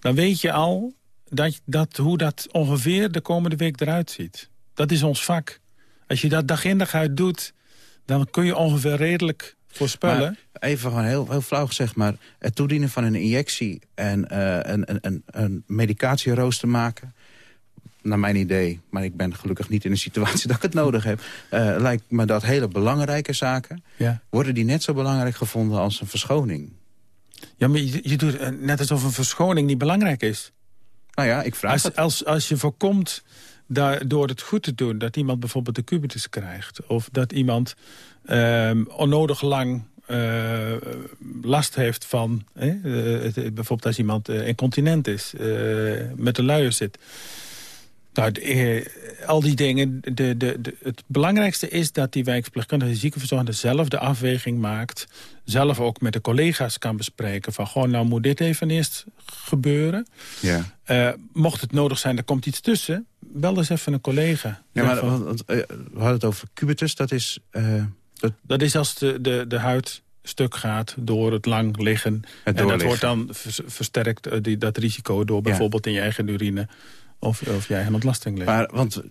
dan weet je al dat, dat, hoe dat ongeveer de komende week eruit ziet. Dat is ons vak. Als je dat dag in dag uit doet, dan kun je ongeveer redelijk voorspellen. even gewoon heel, heel flauw gezegd, maar het toedienen van een injectie... en uh, een, een, een, een medicatierooster maken naar mijn idee, maar ik ben gelukkig niet in een situatie dat ik het nodig heb... Uh, lijkt me dat hele belangrijke zaken... Ja. worden die net zo belangrijk gevonden als een verschoning. Ja, maar je, je doet eh, net alsof een verschoning niet belangrijk is. Nou ja, ik vraag als, het. Als, als je voorkomt door het goed te doen... dat iemand bijvoorbeeld de cubitus krijgt... of dat iemand uh, onnodig lang uh, last heeft van... Eh, bijvoorbeeld als iemand incontinent is, met de luier zit... Nou, eh, al die dingen. De, de, de, het belangrijkste is dat die wijkverpleegkundige ziekenverzorger zelf de afweging maakt. Zelf ook met de collega's kan bespreken van... gewoon nou moet dit even eerst gebeuren. Ja. Uh, mocht het nodig zijn, er komt iets tussen. Bel eens even een collega. Ja, maar want, uh, we hadden het over cubitus, dat is... Uh, dat... dat... is als de, de, de huid stuk gaat door het lang liggen. Het en dat wordt dan versterkt, die, dat risico, door bijvoorbeeld in je eigen urine of, of jij hem ontlasting legt. Maar, want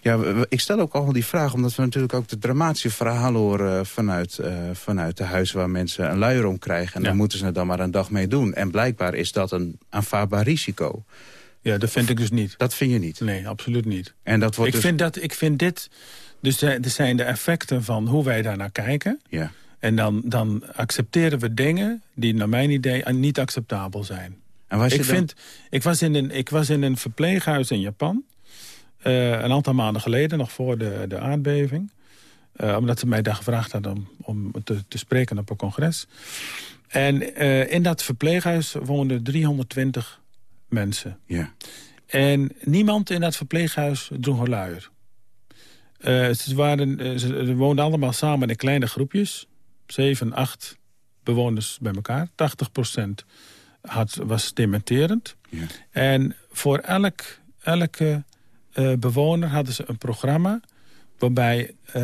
ja, ik stel ook al die vraag... omdat we natuurlijk ook de dramatische verhalen horen... vanuit, uh, vanuit de huizen waar mensen een luier om krijgen. En ja. dan moeten ze er dan maar een dag mee doen. En blijkbaar is dat een aanvaardbaar risico. Ja, dat vind ik dus niet. Dat vind je niet? Nee, absoluut niet. En dat wordt ik, dus... vind dat, ik vind dit... Dus er zijn de effecten van hoe wij daar naar kijken. Ja. En dan, dan accepteren we dingen die naar mijn idee niet acceptabel zijn. En was je ik, vind, ik, was in een, ik was in een verpleeghuis in Japan. Uh, een aantal maanden geleden, nog voor de, de aardbeving. Uh, omdat ze mij daar gevraagd hadden om, om te, te spreken op een congres. En uh, in dat verpleeghuis woonden 320 mensen. Ja. En niemand in dat verpleeghuis droeg een luier. ze, waren, ze woonden allemaal samen in kleine groepjes. Zeven, acht bewoners bij elkaar. 80 procent had, was dementerend. Ja. En voor elk, elke uh, bewoner hadden ze een programma... waarbij uh,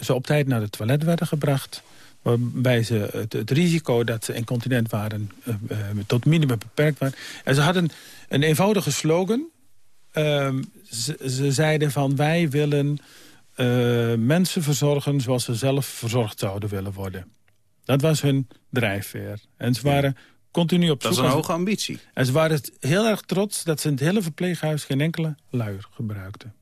ze op tijd naar het toilet werden gebracht... waarbij ze het, het risico dat ze incontinent waren... Uh, tot minimum beperkt waren. En ze hadden een eenvoudige slogan. Ehm, ze, ze, zeiden van wij willen mensen verzorgen... zoals ze zelf verzorgd zouden willen worden. Dat was hun drijfveer. En ze waren continu op zoek. Dat is een hoge ambitie. En ze waren heel erg trots dat ze in het hele verpleeghuis geen enkele luier gebruikten.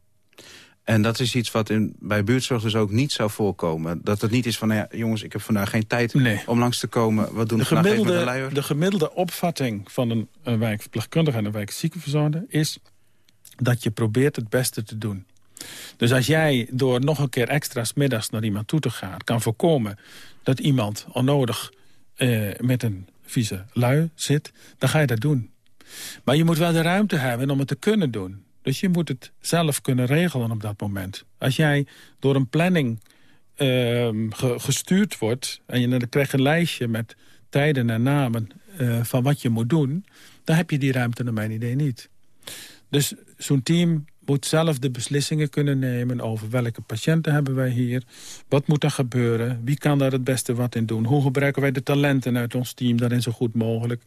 En dat is iets wat in, bij buurtzorg dus ook niet zou voorkomen. Dat het niet is van, nou ja, jongens, ik heb vandaag geen tijd om langs te komen. Wat doen we vandaag even met de luier? De gemiddelde opvatting van een, een wijkverpleegkundige en een wijkziekenverzorger... is dat je probeert het beste te doen. Dus als jij door nog een keer extra's middags naar iemand toe te gaan... kan voorkomen dat iemand onnodig eh, met een vieze lui zit, dan ga je dat doen. Maar je moet wel de ruimte hebben om het te kunnen doen. Dus je moet het zelf kunnen regelen op dat moment. Als jij door een planning uh, gestuurd wordt... en je dan krijgt een lijstje met tijden en namen uh, van wat je moet doen... dan heb je die ruimte naar mijn idee niet. Dus zo'n team moet zelf de beslissingen kunnen nemen over welke patiënten hebben wij hier. Wat moet er gebeuren? Wie kan daar het beste wat in doen? Hoe gebruiken wij de talenten uit ons team daarin zo goed mogelijk?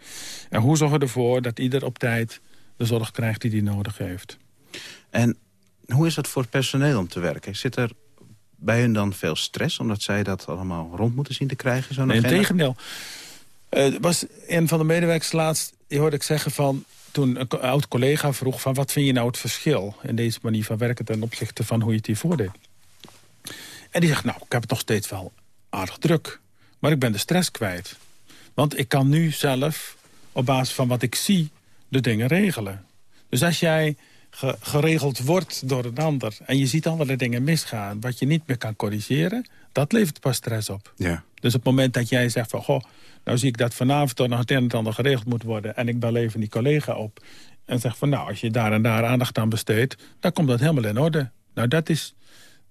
En hoe zorgen we ervoor dat ieder op tijd de zorg krijgt die hij nodig heeft? En hoe is het voor het personeel om te werken? Zit er bij hun dan veel stress, omdat zij dat allemaal rond moeten zien te krijgen? Zo nee, in tegendeel. Uh, was een van de medewerkers laatst, die hoorde ik zeggen van toen een oud collega vroeg van wat vind je nou het verschil... in deze manier van werken ten opzichte van hoe je het hiervoor deed. En die zegt, nou, ik heb het nog steeds wel aardig druk. Maar ik ben de stress kwijt. Want ik kan nu zelf, op basis van wat ik zie, de dingen regelen. Dus als jij geregeld wordt door een ander... en je ziet allerlei dingen misgaan, wat je niet meer kan corrigeren... dat levert pas stress op. Ja. Dus op het moment dat jij zegt van... goh, nou zie ik dat vanavond toch nog het een en ander geregeld moet worden... en ik bel even die collega op en zeg van... nou, als je daar en daar aandacht aan besteedt... dan komt dat helemaal in orde. Nou, dat is,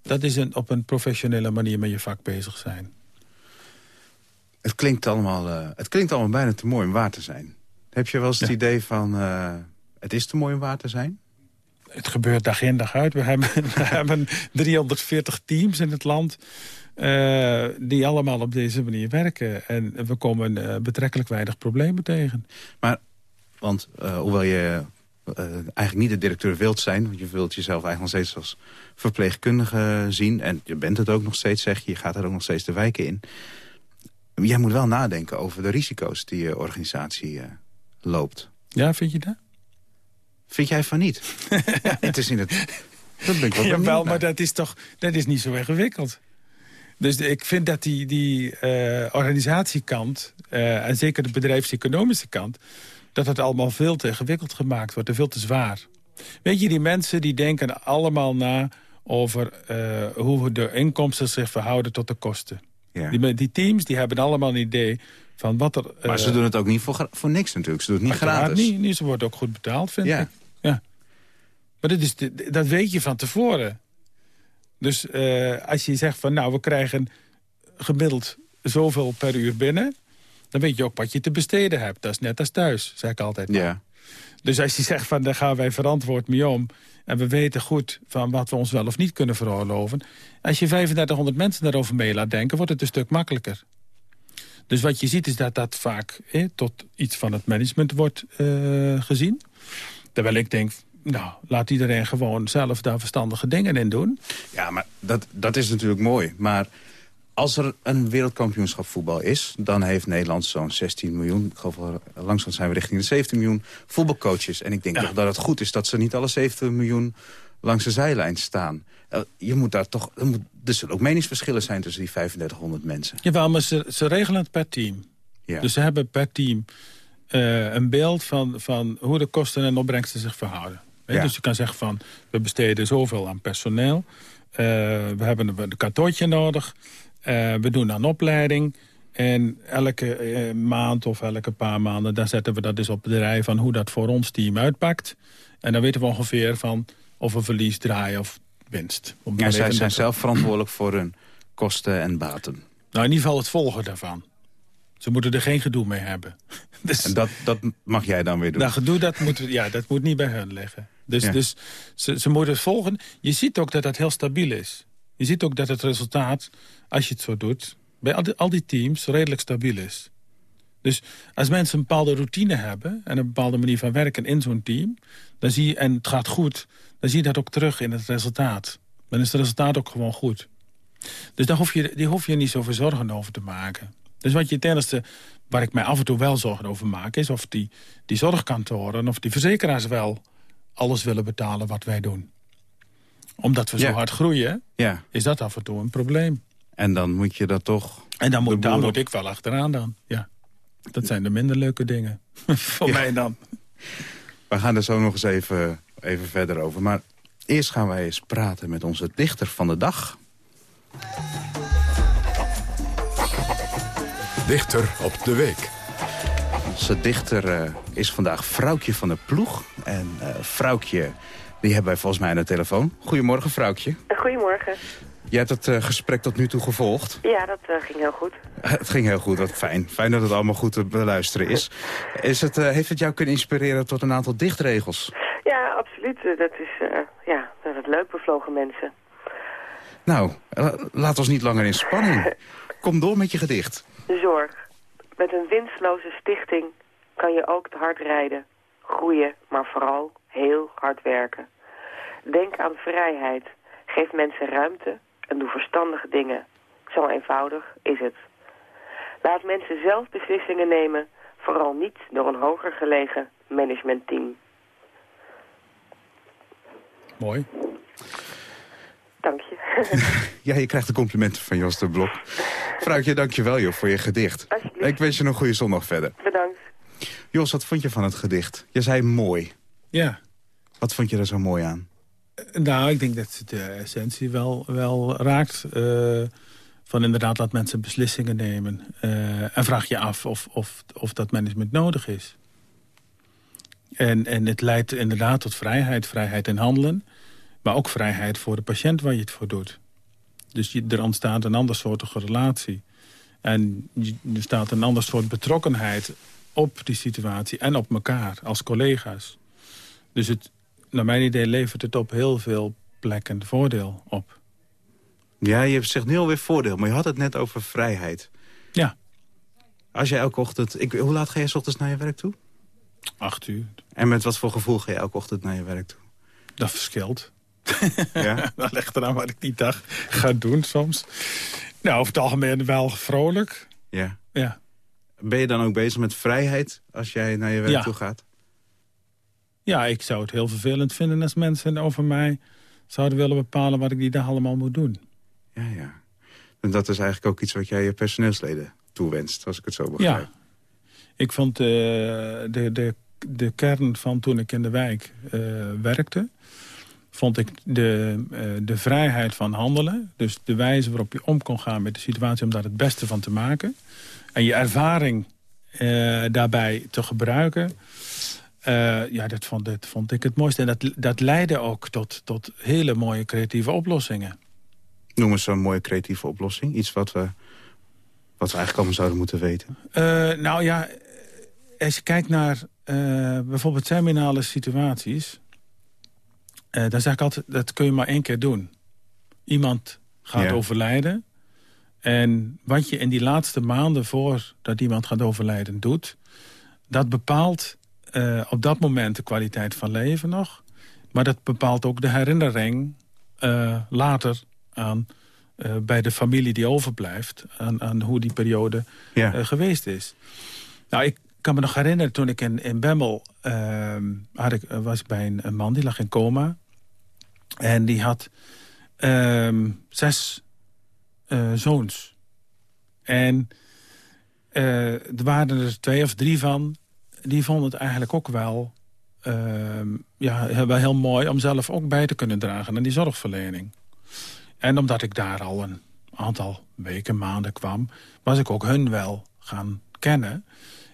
dat is een, op een professionele manier met je vak bezig zijn. Het klinkt allemaal, uh, het klinkt allemaal bijna te mooi om waar te zijn. Heb je wel eens het idee van... Uh, het is te mooi om waar te zijn? Het gebeurt dag in dag uit. We hebben, we hebben 340 teams in het land... Uh, die allemaal op deze manier werken. En we komen uh, betrekkelijk weinig problemen tegen. Maar, want uh, hoewel je eigenlijk niet de directeur wilt zijn... want je wilt jezelf eigenlijk nog steeds als verpleegkundige zien... en je bent het ook nog steeds, zeg je, je gaat er ook nog steeds de wijken in... Jij moet wel nadenken over de risico's die je organisatie loopt. Ja, vind je dat? Vind jij van niet? ja, het is in het... Dat ben ik wel Jawel, maar dat is toch dat is niet zo ingewikkeld. Dus ik vind dat die, die uh, organisatiekant, uh, en zeker de bedrijfseconomische kant... dat het allemaal veel te ingewikkeld gemaakt wordt en veel te zwaar. Weet je, die mensen die denken allemaal na over uh, hoe de inkomsten zich verhouden tot de kosten. Ja. Die, die, teams die hebben allemaal een idee van wat er... Maar ze doen het ook niet voor, voor niks natuurlijk. Ze doen het niet gratis. Niet, niet, ze worden ook goed betaald, vind ik. Ja. Maar dat, is, dat weet je van tevoren. Dus uh, als je zegt van nou, we krijgen gemiddeld zoveel per uur binnen... dan weet je ook wat je te besteden hebt. Dat is net als thuis, zeg ik altijd. Ja. Dus als je zegt van daar gaan wij verantwoord mee om... en we weten goed van wat we ons wel of niet kunnen veroorloven... als je 3500 mensen daarover mee laat denken, wordt het een stuk makkelijker. Dus wat je ziet is dat dat vaak eh, tot iets van het management wordt uh, gezien. Terwijl ik denk, nou, laat iedereen gewoon zelf daar verstandige dingen in doen. Ja, maar dat, dat is natuurlijk mooi. Maar als er een wereldkampioenschap voetbal is... dan heeft Nederland zo'n 16 miljoen. Ik geloof langzaam zijn we richting de 17 miljoen voetbalcoaches. En ik denk toch dat het goed is dat ze niet alle 17 miljoen langs de zijlijn staan. Eh, je moet daar toch, er, moet, er zullen ook meningsverschillen zijn tussen die 3500 mensen. Jawel, maar ze, ze regelen het per team. Ja. Dus ze hebben per team uh, een beeld van, van hoe de kosten en opbrengsten zich verhouden. Ja. Dus je kan zeggen van, we besteden zoveel aan personeel. Uh, we hebben een kantoortje nodig. Uh, we doen aan opleiding. En elke uh, maand of elke paar maanden... dan zetten we dat dus op de rij van hoe dat voor ons team uitpakt. En dan weten we ongeveer van of we verlies draaien of winst. Ja, zij zijn zelf verantwoordelijk voor hun kosten en baten. Nou, in ieder geval het volgen daarvan. Ze moeten er geen gedoe mee hebben. Dus, en dat, dat mag jij dan weer doen? Nou, gedoe, dat moet, ja, dat moet niet bij hen liggen. Dus, dus ze, ze moeten het volgen. Je ziet ook dat dat heel stabiel is. Je ziet ook dat het resultaat, als je het zo doet... bij al die, al die teams redelijk stabiel is. Dus als mensen een bepaalde routine hebben... en een bepaalde manier van werken in zo'n team... Dan zie je, en het gaat goed, dan zie je dat ook terug in het resultaat. Dan is het resultaat ook gewoon goed. Dus daar hoef je, die hoef je niet zoveel zorgen over te maken. Dus wat je ten eerste, waar ik mij af en toe wel zorgen over maak... is of die, die zorgkantoren of die verzekeraars wel alles willen betalen wat wij doen. Omdat we zo hard groeien, ja. is dat af en toe een probleem. En dan moet je dat toch... En dan moet, daar moet ik wel achteraan dan, ja. Dat zijn de minder leuke dingen. Voor mij dan. We gaan er zo nog eens even, even verder over. Maar eerst gaan wij eens praten met onze dichter van de dag. Dichter op de week. Onze dichter uh, is vandaag Vrouwtje van de Ploeg. En uh, Vrouwtje, die hebben wij volgens mij aan de telefoon. Goedemorgen, Vrouwtje. Goedemorgen. Jij hebt het uh, gesprek tot nu toe gevolgd. Ja, dat ging heel goed. het ging heel goed, wat fijn. Fijn dat het allemaal goed te beluisteren is. is het, heeft het jou kunnen inspireren tot een aantal dichtregels? Ja, absoluut. dat is ja, dat is leuk, bevlogen mensen. Nou, laat ons niet langer in spanning. Kom door met je gedicht. Zorg. Met een winstloze stichting kan je ook te hard rijden. Groeien, maar vooral heel hard werken. Denk aan vrijheid. Geef mensen ruimte en doe verstandige dingen. Zo eenvoudig is het. Laat mensen zelf beslissingen nemen, vooral niet door een hoger gelegen managementteam. Mooi. Dank je. ja, je krijgt de complimenten van Jos de Blok. Vrouwtje, dank je wel joh, voor je gedicht. Ik wens je een goede zondag verder. Bedankt. Jos, wat vond je van het gedicht? Je zei mooi. Ja. Wat vond je er zo mooi aan? Nou, ik denk dat het de essentie wel, wel raakt. Uh, van inderdaad laat mensen beslissingen nemen. Uh, en vraag je af of, of, of dat management nodig is. En, en het leidt inderdaad tot vrijheid. Vrijheid in handelen. Maar ook vrijheid voor de patiënt waar je het voor doet. Dus je, er ontstaat een ander soortige relatie. En er staat een ander soort betrokkenheid op die situatie en op elkaar als collega's. Dus het, naar mijn idee levert het op heel veel plekken voordeel op. Ja, je zegt nu alweer voordeel, maar je had het net over vrijheid. Ja. Als je elke ochtend... Ik, hoe laat ga je s ochtends naar je werk toe? Acht uur. En met wat voor gevoel ga je elke ochtend naar je werk toe? Dat verschilt. Ja? dat ligt eraan wat ik die dag ga doen soms. Nou, over het algemeen wel vrolijk. Ja. Ja. Ben je dan ook bezig met vrijheid als jij naar je werk ja. toe gaat? Ja, ik zou het heel vervelend vinden als mensen over mij zouden willen bepalen wat ik die dag allemaal moet doen. Ja, ja. En dat is eigenlijk ook iets wat jij je personeelsleden toewenst, als ik het zo begrijp. Ja. Ik vond uh, de, de, de kern van toen ik in de wijk uh, werkte... vond ik de, uh, de vrijheid van handelen. Dus de wijze waarop je om kon gaan met de situatie... om daar het beste van te maken. En je ervaring daarbij te gebruiken... ja, dat vond, dat vond ik het mooiste. En dat, dat leidde ook tot, tot hele mooie creatieve oplossingen. Noem eens zo'n mooie creatieve oplossing. Iets wat we, wat we eigenlijk allemaal zouden moeten weten. Nou ja, als je kijkt naar bijvoorbeeld seminale situaties... Uh, dan zeg ik altijd, dat kun je maar één keer doen. Iemand gaat ja. overlijden. En wat je in die laatste maanden voordat iemand gaat overlijden doet... dat bepaalt op dat moment de kwaliteit van leven nog. Maar dat bepaalt ook de herinnering later aan, uh, bij de familie die overblijft... aan, aan hoe die periode ja. geweest is. Nou, ik kan me nog herinneren, toen ik in, in Bemmel... Uh, had ik, was bij een, man, die lag in coma. En die had ehm, zes eh, zoons. En er waren er twee of drie van... die vonden het eigenlijk ook wel... ehm, ja, wel heel mooi om zelf ook bij te kunnen dragen aan die zorgverlening. En omdat ik daar al een aantal weken, maanden kwam... was ik ook hun wel gaan kennen.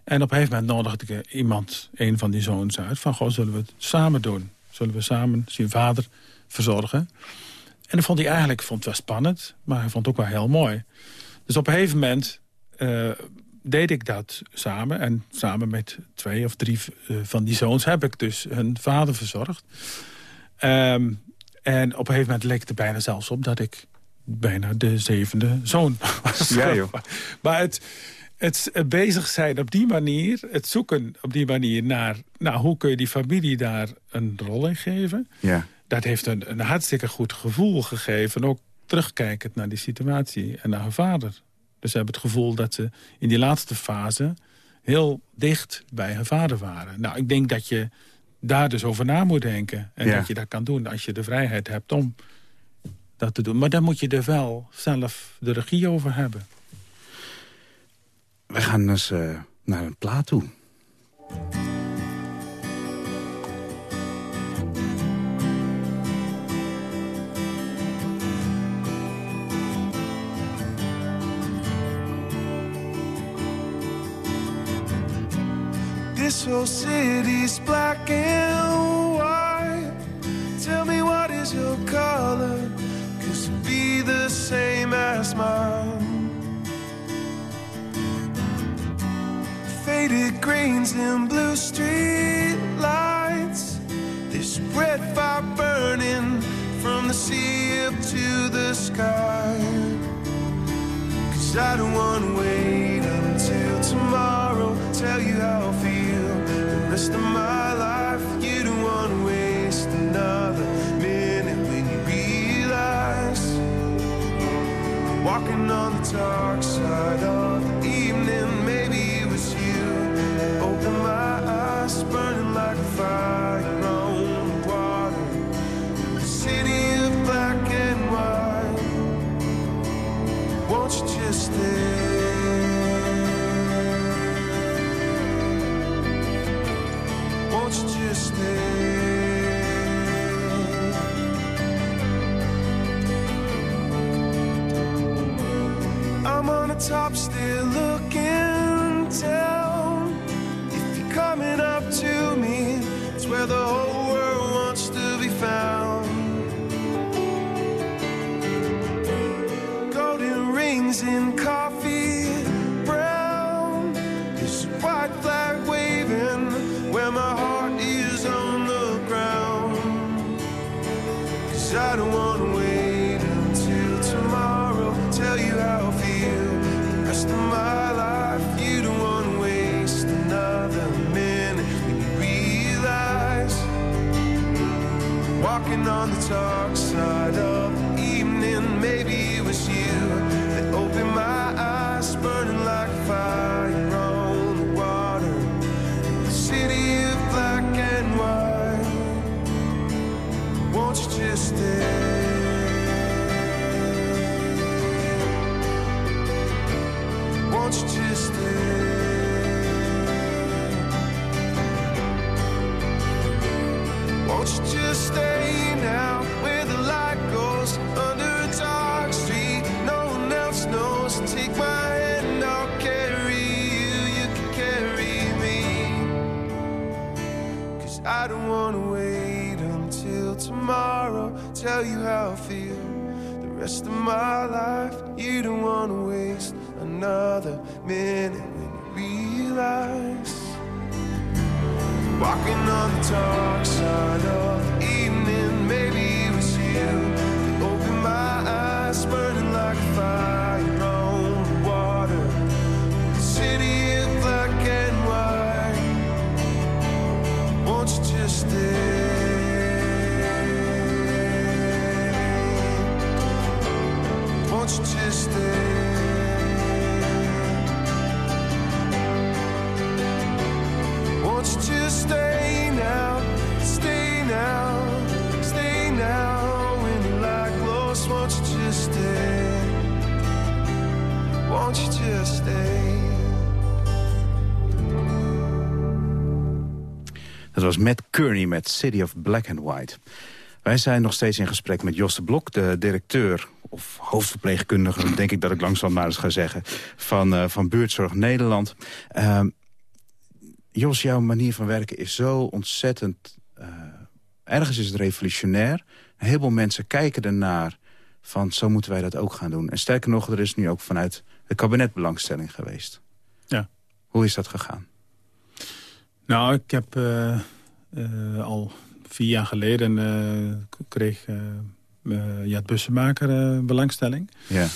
En op een gegeven moment nodigde ik iemand, een van die zoons uit... van, goh, zullen we het samen doen? Zullen we samen zijn vader verzorgen? En dat vond hij eigenlijk vond het wel spannend, maar hij vond het ook wel heel mooi. Dus op een gegeven moment uh, deed ik dat samen. En samen met twee of drie uh, van die zoons heb ik dus hun vader verzorgd. Um, en op een gegeven moment leek het er bijna zelfs op dat ik bijna de zevende zoon was. Ja, joh. Maar het, het bezig zijn op die manier, het zoeken op die manier naar... Nou, hoe kun je die familie daar een rol in geven? Ja. Dat heeft een, een hartstikke goed gevoel gegeven. Ook terugkijkend naar die situatie en naar haar vader. Dus ze hebben het gevoel dat ze in die laatste fase... heel dicht bij haar vader waren. Nou, ik denk dat je daar dus over na moet denken. En Ja. dat je dat kan doen als je de vrijheid hebt om dat te doen. Maar dan moet je er wel zelf de regie over hebben. We gaan dus eh, naar een plaat toe. This whole city's black and white. Tell me what is your color? Cause be the same as mine. Greens and blue street lights. This red fire burning from the sea up to the sky. Cause I don't wanna wait until tomorrow. Tell you how I feel the rest of my life. You don't wanna waste another minute when you realize walking on the dark side I'm on the dark side of the evening, maybe it was you that opened my eyes, burning like fire Tell you how I feel. The rest of my life, you don't wanna waste another minute when you realize. Walking on the dark side of the evening, maybe it was you that opened my eyes, burning like fire Dat was Matt Kearney met City of Black and White. Wij zijn nog steeds in gesprek met Jos de Blok, de directeur... of hoofdverpleegkundige, denk ik dat ik langzaam maar eens ga zeggen... van, uh, van Buurtzorg Nederland. Uh, Jos, jouw manier van werken is zo ontzettend... Uh, ergens is het revolutionair. Een heleboel mensen kijken ernaar van zo moeten wij dat ook gaan doen. En sterker nog, er is nu ook vanuit het kabinet belangstelling geweest. Ja. Hoe is dat gegaan? Nou, ik heb uh, al vier jaar geleden uh, kreeg Jet Bussemaker belangstelling. Ja.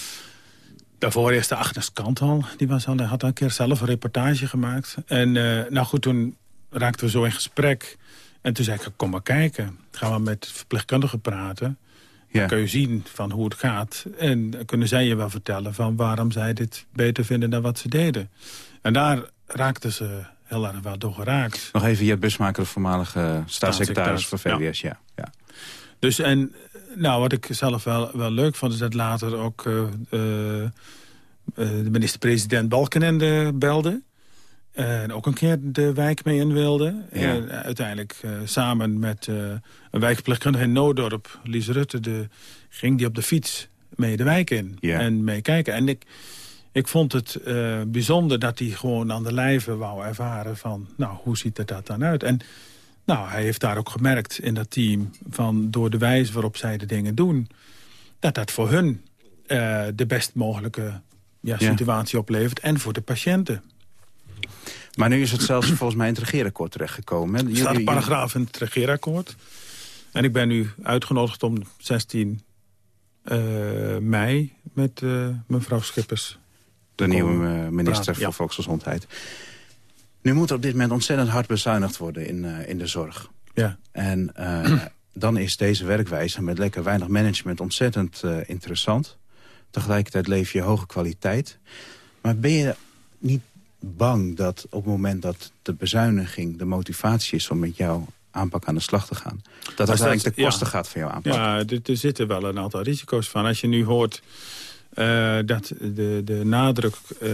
Daarvoor eerst de Agnes Kant al. Die was al, had al een keer zelf een reportage gemaakt. En nou goed, toen raakten we zo in gesprek. En toen zei ik, kom maar kijken. Gaan we met verpleegkundigen praten. Ja. Dan kun je zien van hoe het gaat. En dan kunnen zij je wel vertellen van waarom zij dit beter vinden dan wat ze deden. En daar raakten ze heel erg wel door geraakt. Nog even Jet Busmaker, voormalige staatssecretaris van VWS. Ja. Ja. ja. Dus en nou, wat ik zelf wel, wel leuk vond... is dat later ook uh, uh, de minister-president Balkenende belde. En ook een keer de wijk mee in wilde. Ja. En uiteindelijk uh, samen met een wijkverpleegkundige in Noodorp, Lies Rutte... De, ging die op de fiets mee de wijk in ja. en mee kijken. En ik, ik vond het bijzonder dat hij gewoon aan de lijve wou ervaren van... nou, hoe ziet er dat dan uit? En nou, hij heeft daar ook gemerkt in dat team... van door de wijze waarop zij de dingen doen... dat dat voor hun uh, de best mogelijke ja, situatie ja. oplevert. En voor de patiënten. Maar nu is het zelfs volgens mij in het regeerakkoord terechtgekomen. Er staat een paragraaf in het regeerakkoord. En ik ben nu uitgenodigd om 16 uh, mei met uh, mevrouw Schippers de nieuwe minister praten, voor ja. Volksgezondheid. Nu moet er op dit moment ontzettend hard bezuinigd worden in, uh, in de zorg. Ja. En uh, dan is deze werkwijze met lekker weinig management ontzettend uh, interessant. Tegelijkertijd leef je hoge kwaliteit. Maar ben je niet bang dat op het moment dat de bezuiniging de motivatie is om met jouw aanpak aan de slag te gaan. Dat uiteindelijk de kosten ja. gaat van jouw aanpak. Ja, er, er zitten wel een aantal risico's van. Als je nu hoort Uh, dat de, de nadruk uh,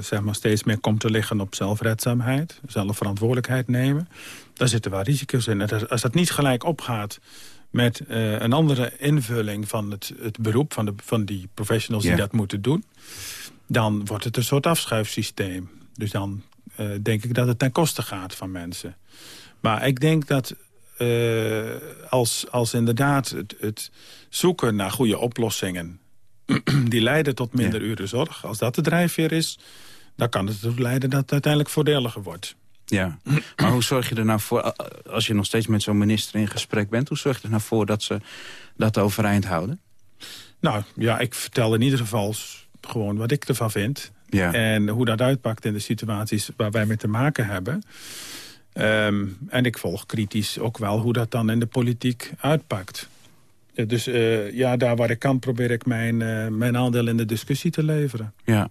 zeg maar steeds meer komt te liggen op zelfredzaamheid. Zelfverantwoordelijkheid nemen. Daar zitten wel risico's in. En als dat niet gelijk opgaat met uh, een andere invulling van het, het beroep... van, de, van die professionals yeah. die dat moeten doen... dan wordt het een soort afschuifsysteem. Dus dan denk ik dat het ten koste gaat van mensen. Maar ik denk dat als, als inderdaad het, het zoeken naar goede oplossingen die leiden tot minder uren zorg. Als dat de drijfveer is, dan kan het ertoe leiden dat het uiteindelijk voordeliger wordt. Ja, maar hoe zorg je er nou voor, als je nog steeds met zo'n minister in gesprek bent... hoe zorg je er nou voor dat ze dat overeind houden? Nou ja, ik vertel in ieder geval gewoon wat ik ervan vind. Ja. En hoe dat uitpakt in de situaties waar wij mee te maken hebben. Um, en ik volg kritisch ook wel hoe dat dan in de politiek uitpakt. Dus uh, ja, daar waar ik kan probeer ik mijn, uh, mijn aandeel in de discussie te leveren. Ja,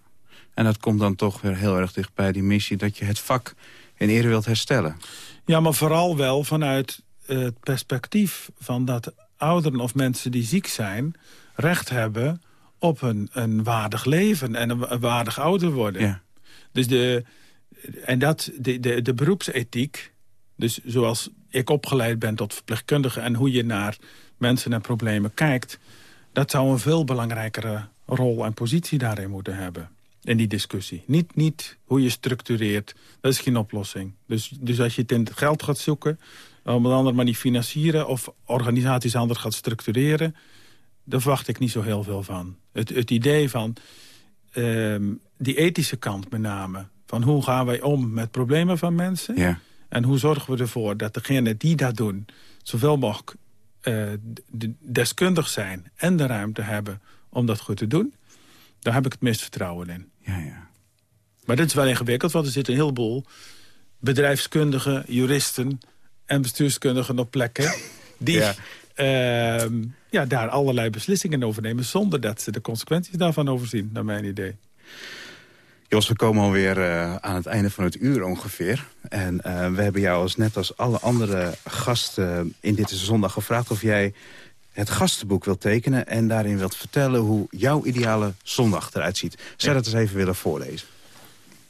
en dat komt dan toch weer heel erg dicht bij die missie... dat je het vak in ere wilt herstellen. Ja, maar vooral wel vanuit het perspectief van dat ouderen of mensen die ziek zijn... recht hebben op een, een waardig leven en een, een waardig ouder worden. Ja. Dus de, en dat, de, de, de beroepsethiek, dus zoals ik opgeleid ben tot verpleegkundige... en hoe je naar mensen en problemen kijkt... dat zou een veel belangrijkere rol en positie daarin moeten hebben. In die discussie. Niet, niet hoe je structureert. Dat is geen oplossing. Dus, dus als je het in het geld gaat zoeken... op een andere manier financieren... of organisaties anders gaat structureren... daar verwacht ik niet zo heel veel van. Het, het idee van um, die ethische kant met name... van hoe gaan wij om met problemen van mensen... Ja. en hoe zorgen we ervoor dat degenen die dat doen... zoveel mogelijk uh, deskundig zijn en de ruimte hebben om dat goed te doen... daar heb ik het meest vertrouwen in. Ja, ja. Maar dit is wel ingewikkeld, want er zitten een heleboel bedrijfskundigen, juristen en bestuurskundigen op plekken... die ja. Uh, ja, daar allerlei beslissingen over nemen... zonder dat ze de consequenties daarvan overzien, naar mijn idee. Jos, we komen alweer uh, aan het einde van het uur ongeveer. En uh, we hebben jou als net als alle andere gasten in Dit is Zondag gevraagd... of jij het gastenboek wilt tekenen en daarin wilt vertellen... hoe jouw ideale zondag eruit ziet. Zou je dat eens even willen voorlezen?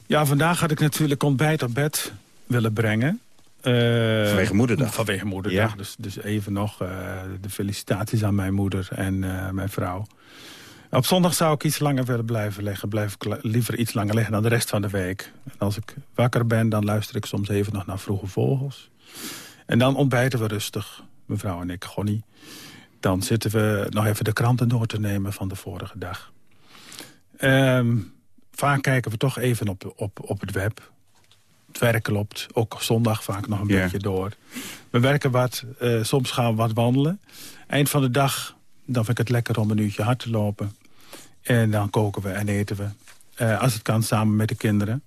Ja, vandaag had ik natuurlijk ontbijt op bed willen brengen. Uh, vanwege moederdag? Vanwege moederdag. Ja. Dus, dus even nog de felicitaties aan mijn moeder en mijn vrouw. Op zondag zou ik iets langer willen blijven liggen. Blijf ik liever iets langer liggen dan de rest van de week. En als ik wakker ben, dan luister ik soms even nog naar Vroege Vogels. En dan ontbijten we rustig, mevrouw en ik, Gonnie. Dan zitten we nog even de kranten door te nemen van de vorige dag. Um, vaak kijken we toch even op, op, op het web. Het werk loopt, ook zondag vaak nog een yeah. beetje door. We werken wat, uh, soms gaan we wat wandelen. Eind van de dag dan vind ik het lekker om een uurtje hard te lopen. En dan koken we en eten we. Uh, als het kan, samen met de kinderen.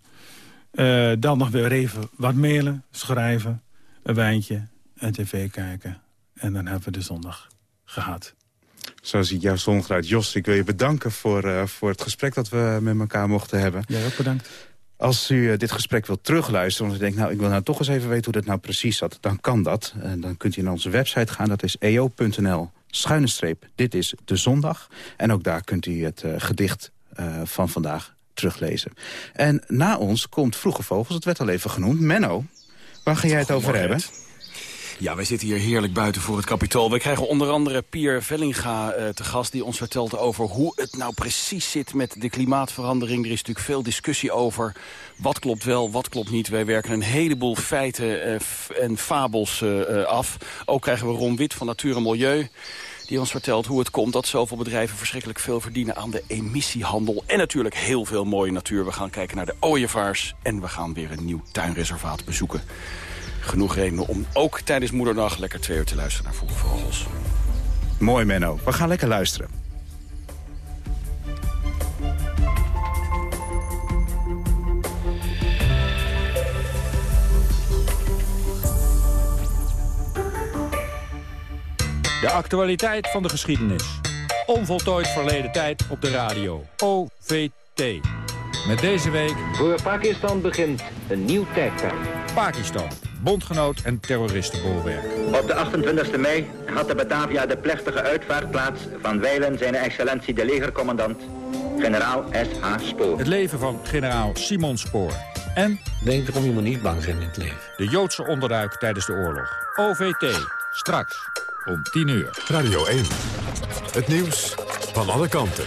Uh, dan nog weer even wat mailen, schrijven, een wijntje en tv kijken. En dan hebben we de zondag gehad. Zo ziet jouw zondag uit. Jos, ik wil je bedanken voor, uh, voor het gesprek dat we met elkaar mochten hebben. Jij ook bedankt. Als u dit gesprek wilt terugluisteren... want u denkt, nou, ik wil nou toch eens even weten hoe dat nou precies zat... dan kan dat. En dan kunt u naar onze website gaan, dat is eo.nl schuine streep, dit is de zondag. En ook daar kunt u het uh, gedicht uh, van vandaag teruglezen. En na ons komt Vroege Vogels, het werd al even genoemd. Menno, waar ga jij het over hebben? Ja, wij zitten hier heerlijk buiten voor het kapitool. We krijgen onder andere Pier Vellinga uh, te gast... die ons vertelt over hoe het nou precies zit met de klimaatverandering. Er is natuurlijk veel discussie over wat klopt wel, wat klopt niet. Wij werken een heleboel feiten uh, en fabels uh, af. Ook krijgen we Ron Wit van Natuur en Milieu die ons vertelt hoe het komt dat zoveel bedrijven verschrikkelijk veel verdienen aan de emissiehandel. En natuurlijk heel veel mooie natuur. We gaan kijken naar de ooievaars en we gaan weer een nieuw tuinreservaat bezoeken. Genoeg redenen om ook tijdens Moederdag lekker twee uur te luisteren naar Vroege Vogels. Mooi Menno, we gaan lekker luisteren. De actualiteit van de geschiedenis. Onvoltooid verleden tijd op de radio. OVT. Met deze week... Voor Pakistan begint een nieuw tijdperk. Pakistan, bondgenoot en terroristenbolwerk. Op de 28e mei had de Batavia de plechtige uitvaart plaats van wijlen zijn excellentie de legercommandant, generaal S.H. Spoor. Het leven van generaal Simon Spoor. En... Denk erom, je moet niet bang zijn in het leven. De Joodse onderduik tijdens de oorlog. OVT. Straks. Om 10 uur. Radio 1. Het nieuws van alle kanten.